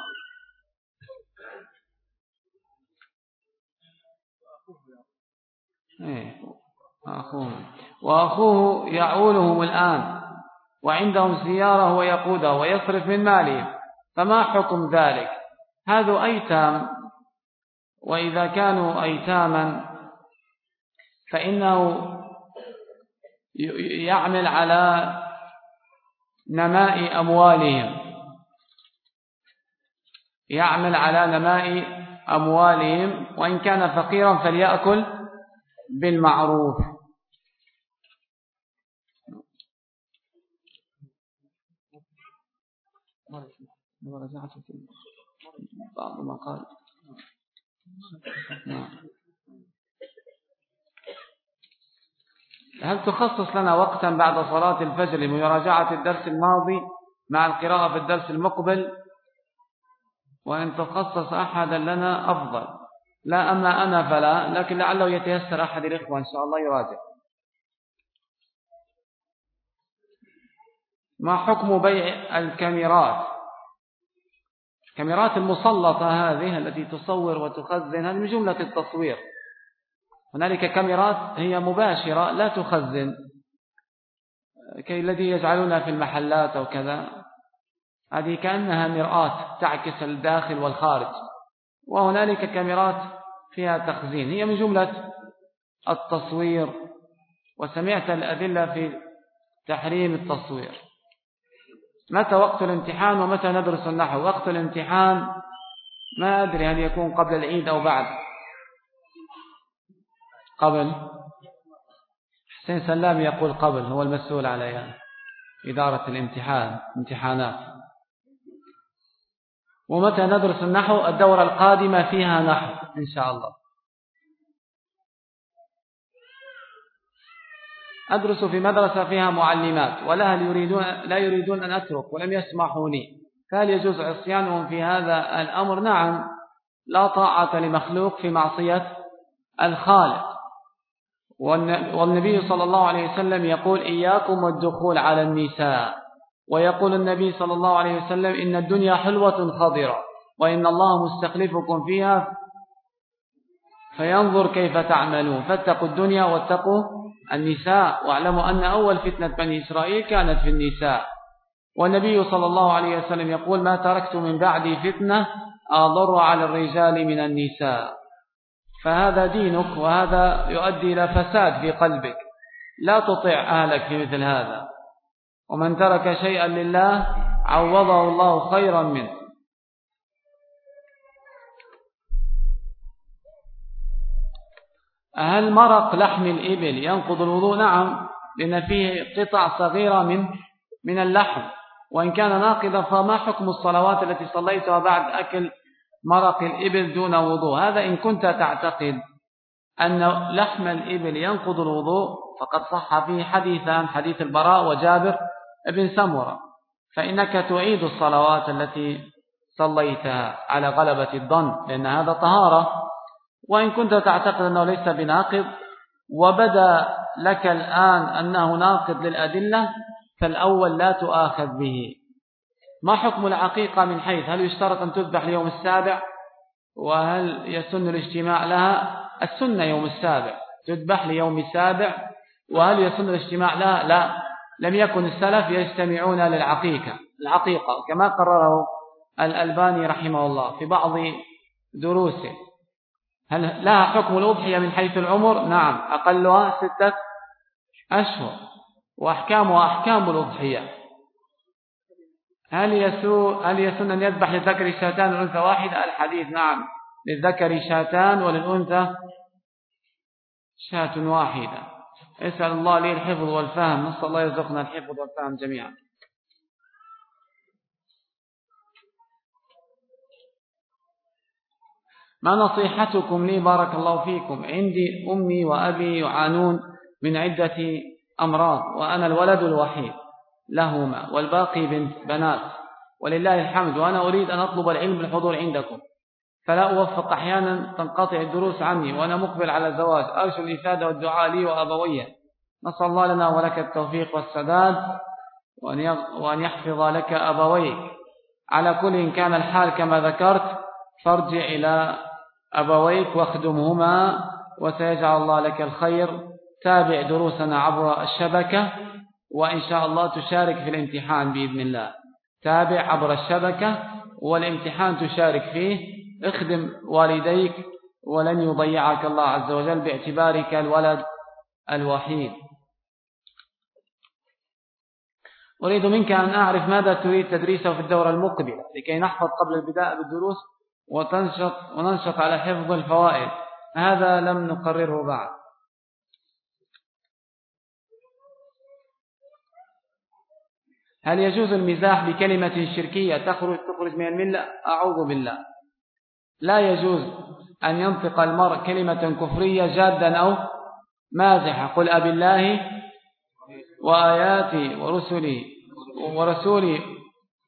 إيه، أخوه. وأخوه يعولهم الآن. وعندهم سيارة هو يقودها ويصرف من ماله فما حكم ذلك؟ هذا أيتام وإذا كانوا أيتاما فإنه يعمل على نماء أموالهم. يعمل على نماء أموالهم وإن كان فقيرا فليأكل بالمعروف. بعض ما قال. نعم. هل تخصص لنا وقتا بعد صلاة الفجر لمراجعة الدرس الماضي مع القراءة في الدرس المقبل؟ وإن تخصص أحدا لنا أفضل. لا أما أنا فلا لكن لعله يتيسر أحد الإخوة إن شاء الله يراجع. ما حكم بيع الكاميرات؟ الكاميرات المسلطة هذه التي تصور وتخزن هذه من جملة التصوير. هنالك كاميرات هي مباشرة لا تخزن. كي الذي يجعلونها في المحلات أو كذا هذه كأنها مرآة تعكس الداخل والخارج. وهنالك كاميرات فيها تخزين. هي من جملة التصوير. وسمعت الأدلة في تحريم التصوير. متى وقت الامتحان ومتى ندرس النحو؟ وقت الامتحان ما أدري هل يكون قبل العيد أو بعد. قبل؟ حسين سلام يقول قبل هو المسؤول عليها إدارة الامتحان امتحانات. ومتى ندرس النحو؟ الدورة القادمة فيها نحو إن شاء الله. أدرس في مدرسة فيها معلمات ولها يريدون لا يريدون أن أترك ولم يسمحوا لي فهل يجوز عصيانهم في هذا الأمر؟ نعم. لا طاعة لمخلوق في معصية الخالق. والنبي صلى الله عليه وسلم يقول إياكم والدخول على النساء ويقول النبي صلى الله عليه وسلم إن الدنيا حلوة خضرة وإن الله مستخلفكم فيها فينظر كيف تعملون فاتقوا الدنيا واتقوا النساء. واعلموا أن أول فتنة بني إسرائيل كانت في النساء. والنبي صلى الله عليه وسلم يقول ما تركت من بعدي فتنة أضر على الرجال من النساء. فهذا دينك وهذا يؤدي إلى فساد في قلبك. لا تطع أهلك في مثل هذا. ومن ترك شيئا لله عوضه الله خيرا منه. هل مرق لحم الإبل ينقض الوضوء؟ نعم لأن فيه قطع صغيرة من من اللحم. وإن كان ناقضا فما حكم الصلوات التي صليتها بعد أكل مرق الإبل دون وضوء؟ هذا إن كنت تعتقد أن لحم الإبل ينقض الوضوء فقد صح فيه حديثان حديث البراء وجابر بن سمرة. فإنك تعيد الصلوات التي صليتها على غلبة الظن لأن هذا طهارة. وإن كنت تعتقد أنه ليس بناقض وبدا لك الآن أنه ناقض للأدلة فالأول لا تؤاخذ به. ما حكم العقيقة من حيث؟ هل يشترط أن تذبح ليوم السابع؟ وهل يسن الاجتماع لها؟ السنة يوم السابع. تذبح ليوم السابع وهل يسن الاجتماع لها؟ لا. لم يكن السلف يجتمعون للعقيقة. العقيقة كما قرره الألباني رحمه الله في بعض دروسه. هل لها حكم الأضحية من حيث العمر؟ نعم. أقلها ستة أشهر. وأحكامها أحكام الأضحية. هل يسوء هل يسن أن يذبح للذكر شاتان والأنثى واحدة؟ الحديث نعم. للذكر شاتان وللأنثى شاة واحدة. اسأل الله لي الحفظ والفهم. نسأل الله يرزقنا الحفظ والفهم جميعا. ما نصيحتكم لي؟ بارك الله فيكم. عندي أمي وأبي يعانون من عدة أمراض وأنا الولد الوحيد لهما والباقي بنت بنات. ولله الحمد وأنا أريد أن أطلب العلم بالحضور عندكم. فلا أوفق أحيانا تنقطع الدروس عني وأنا مقبل على الزواج. أرجو الإفادة والدعاء لي وأبوية نسأل الله لنا ولك التوفيق والسداد وأن يحفظ لك أبويك. على كل إن كان الحال كما ذكرت فارجع إلى أبويك واخدمهما وسيجعل الله لك الخير. تابع دروسنا عبر الشبكة وإن شاء الله تشارك في الامتحان بإذن الله. تابع عبر الشبكة والامتحان تشارك فيه. اخدم والديك ولن يضيعك الله عز وجل باعتبارك الولد الوحيد. أريد منك أن أعرف ماذا تريد تدريسه في الدورة المقبلة لكي نحفظ قبل البداء بالدروس. وتنشط وننشط على حفظ الفوائد. هذا لم نقرره بعد. هل يجوز المزاح بكلمة شركية تخرج تخرج من الملة؟ أعوذ بالله. لا يجوز أن ينطق المرء كلمة كفرية جادا أو مازحة. قل أبي الله وآياتي ورسلي ورسولي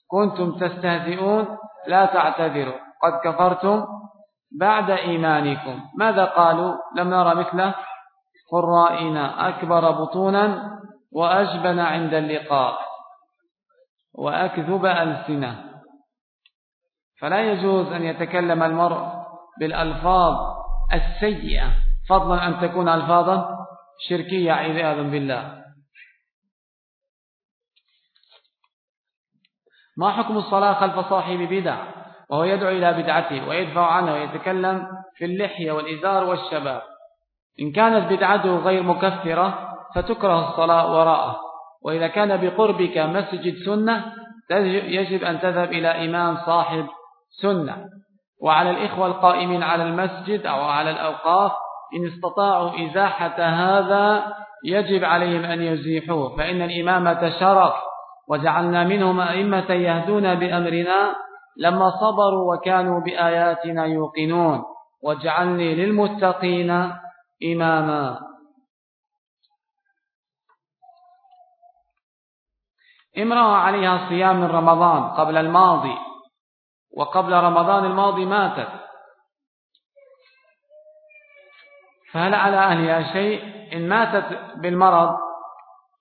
كنتم تستهزئون. لا تعتذروا. قد كفرتم بعد إيمانكم. ماذا قالوا؟ لم نرى مثله. قرائنا أكبر بطونا وأجبن عند اللقاء وأكذب ألسنة. فلا يجوز أن يتكلم المرء بالألفاظ السيئة فضلا أن تكون ألفاظا شركية عياذا بالله. ما حكم الصلاة خلف صاحب بدع؟ وهو يدعو إلى بدعته ويدفع عنه ويتكلم في اللحية والإزار والشباب. إن كانت بدعته غير مكفرة فتكره الصلاة وراءه. وإذا كان بقربك مسجد سنة يجب أن تذهب إلى إمام صاحب سنة. وعلى الإخوة القائمين على المسجد أو على الأوقاف إن استطاعوا إزاحة هذا يجب عليهم أن يزيحوه. فإن الإمامة شرف وجعلنا منهم أئمة يهدون بأمرنا لما صبروا وكانوا بآياتنا يوقنون. واجعلني للمتقين إماما. امرأة عليها صيام من رمضان قبل الماضي. وقبل رمضان الماضي ماتت. فهل على أهلها شيء؟ إن ماتت بالمرض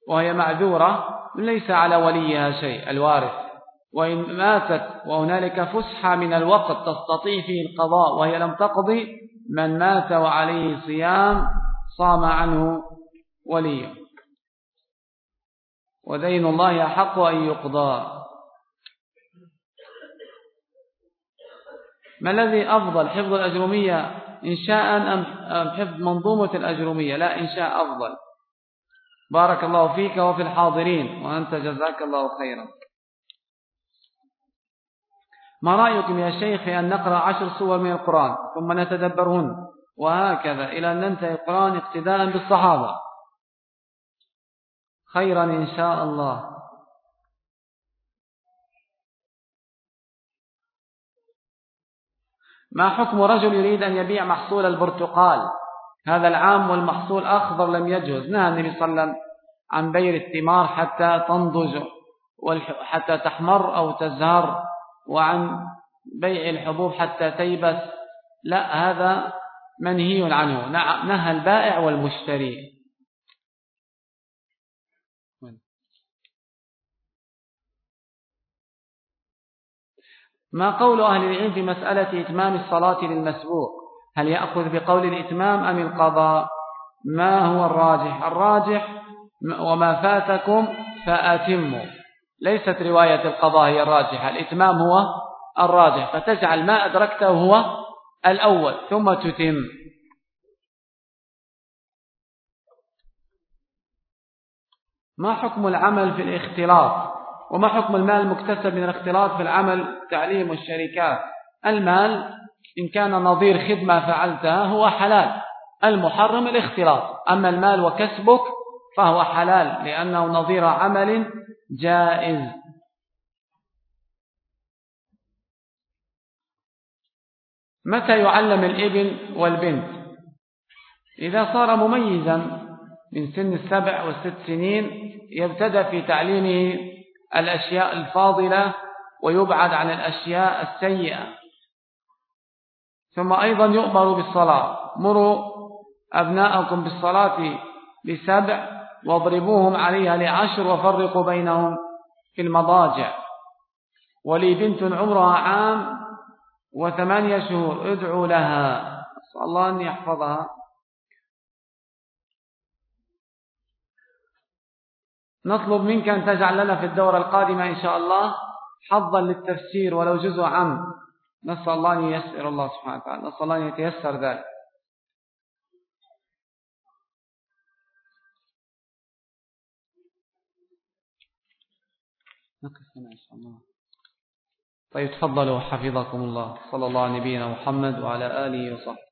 وهي معذورة ليس على وليها شيء. الوارث. وإن ماتت وهنالك فسحة من الوقت تستطيع فيه القضاء وهي لم تقضي من مات وعليه صيام صام عنه وليه ودين الله أحق أن يقضى. ما الذي أفضل حفظ الأجرمية إنشاء أم حفظ منظومة الأجرمية؟ لا إنشاء أفضل. بارك الله فيك وفي الحاضرين وأنت جزاك الله خيرا. ما رأيكم يا شيخ أن نقرأ عشر سور من القرآن ثم نتدبرهن؟ وهكذا إلى أن ننتهي القرآن اقتداء بالصحابة. خيرا إن شاء الله. ما حكم رجل يريد أن يبيع محصول البرتقال؟ هذا العام والمحصول أخضر لم يجوز. نهى النبي صلى الله عليه وسلم عن بيع الثمار حتى تنضج حتى تحمر أو تزهر. وعن بيع الحبوب حتى تيبس. لا هذا منهي عنه. نهى البائع والمشتري. ما قول أهل العلم في مسألة إتمام الصلاة للمسبوق؟ هل يأخذ بقول الإتمام أم القضاء؟ ما هو الراجح؟ الراجح وما فاتكم فأتموا. ليست رواية القضاء هي الراجحة. الإتمام هو الراجح. فتجعل ما أدركته هو الأول ثم تتم. ما حكم العمل في الاختلاط؟ وما حكم المال المكتسب من الاختلاط في العمل؟ تعليم والشركات المال إن كان نظير خدمة فعلتها هو حلال. المحرم الاختلاط. أما المال وكسبك فهو حلال لأنه نظير عمل جائز. متى يعلم الإبن والبنت؟ إذا صار مميزا من سن السبع والست سنين يبتدى في تعليمه الأشياء الفاضلة ويبعد عن الأشياء السيئة. ثم أيضا يؤمر بالصلاة. مروا أبناءكم بالصلاة لسبع واضربوهم عليها لعشر وفرقوا بينهم في المضاجع. ولي بنت عمرها عام وثمانية شهور ادعوا لها. أسأل الله أن يحفظها. نطلب منك أن تجعل لنا في الدورة القادمة إن شاء الله حظا للتفسير ولو جزء عام. نسأل الله أن يسر الله سبحانه وتعالى. نسأل الله أن يتيسر ذلك. نقف هنا إن شاء الله. طيب تفضلوا حفظكم الله. صلى الله على نبينا محمد وعلى آله وصحبه.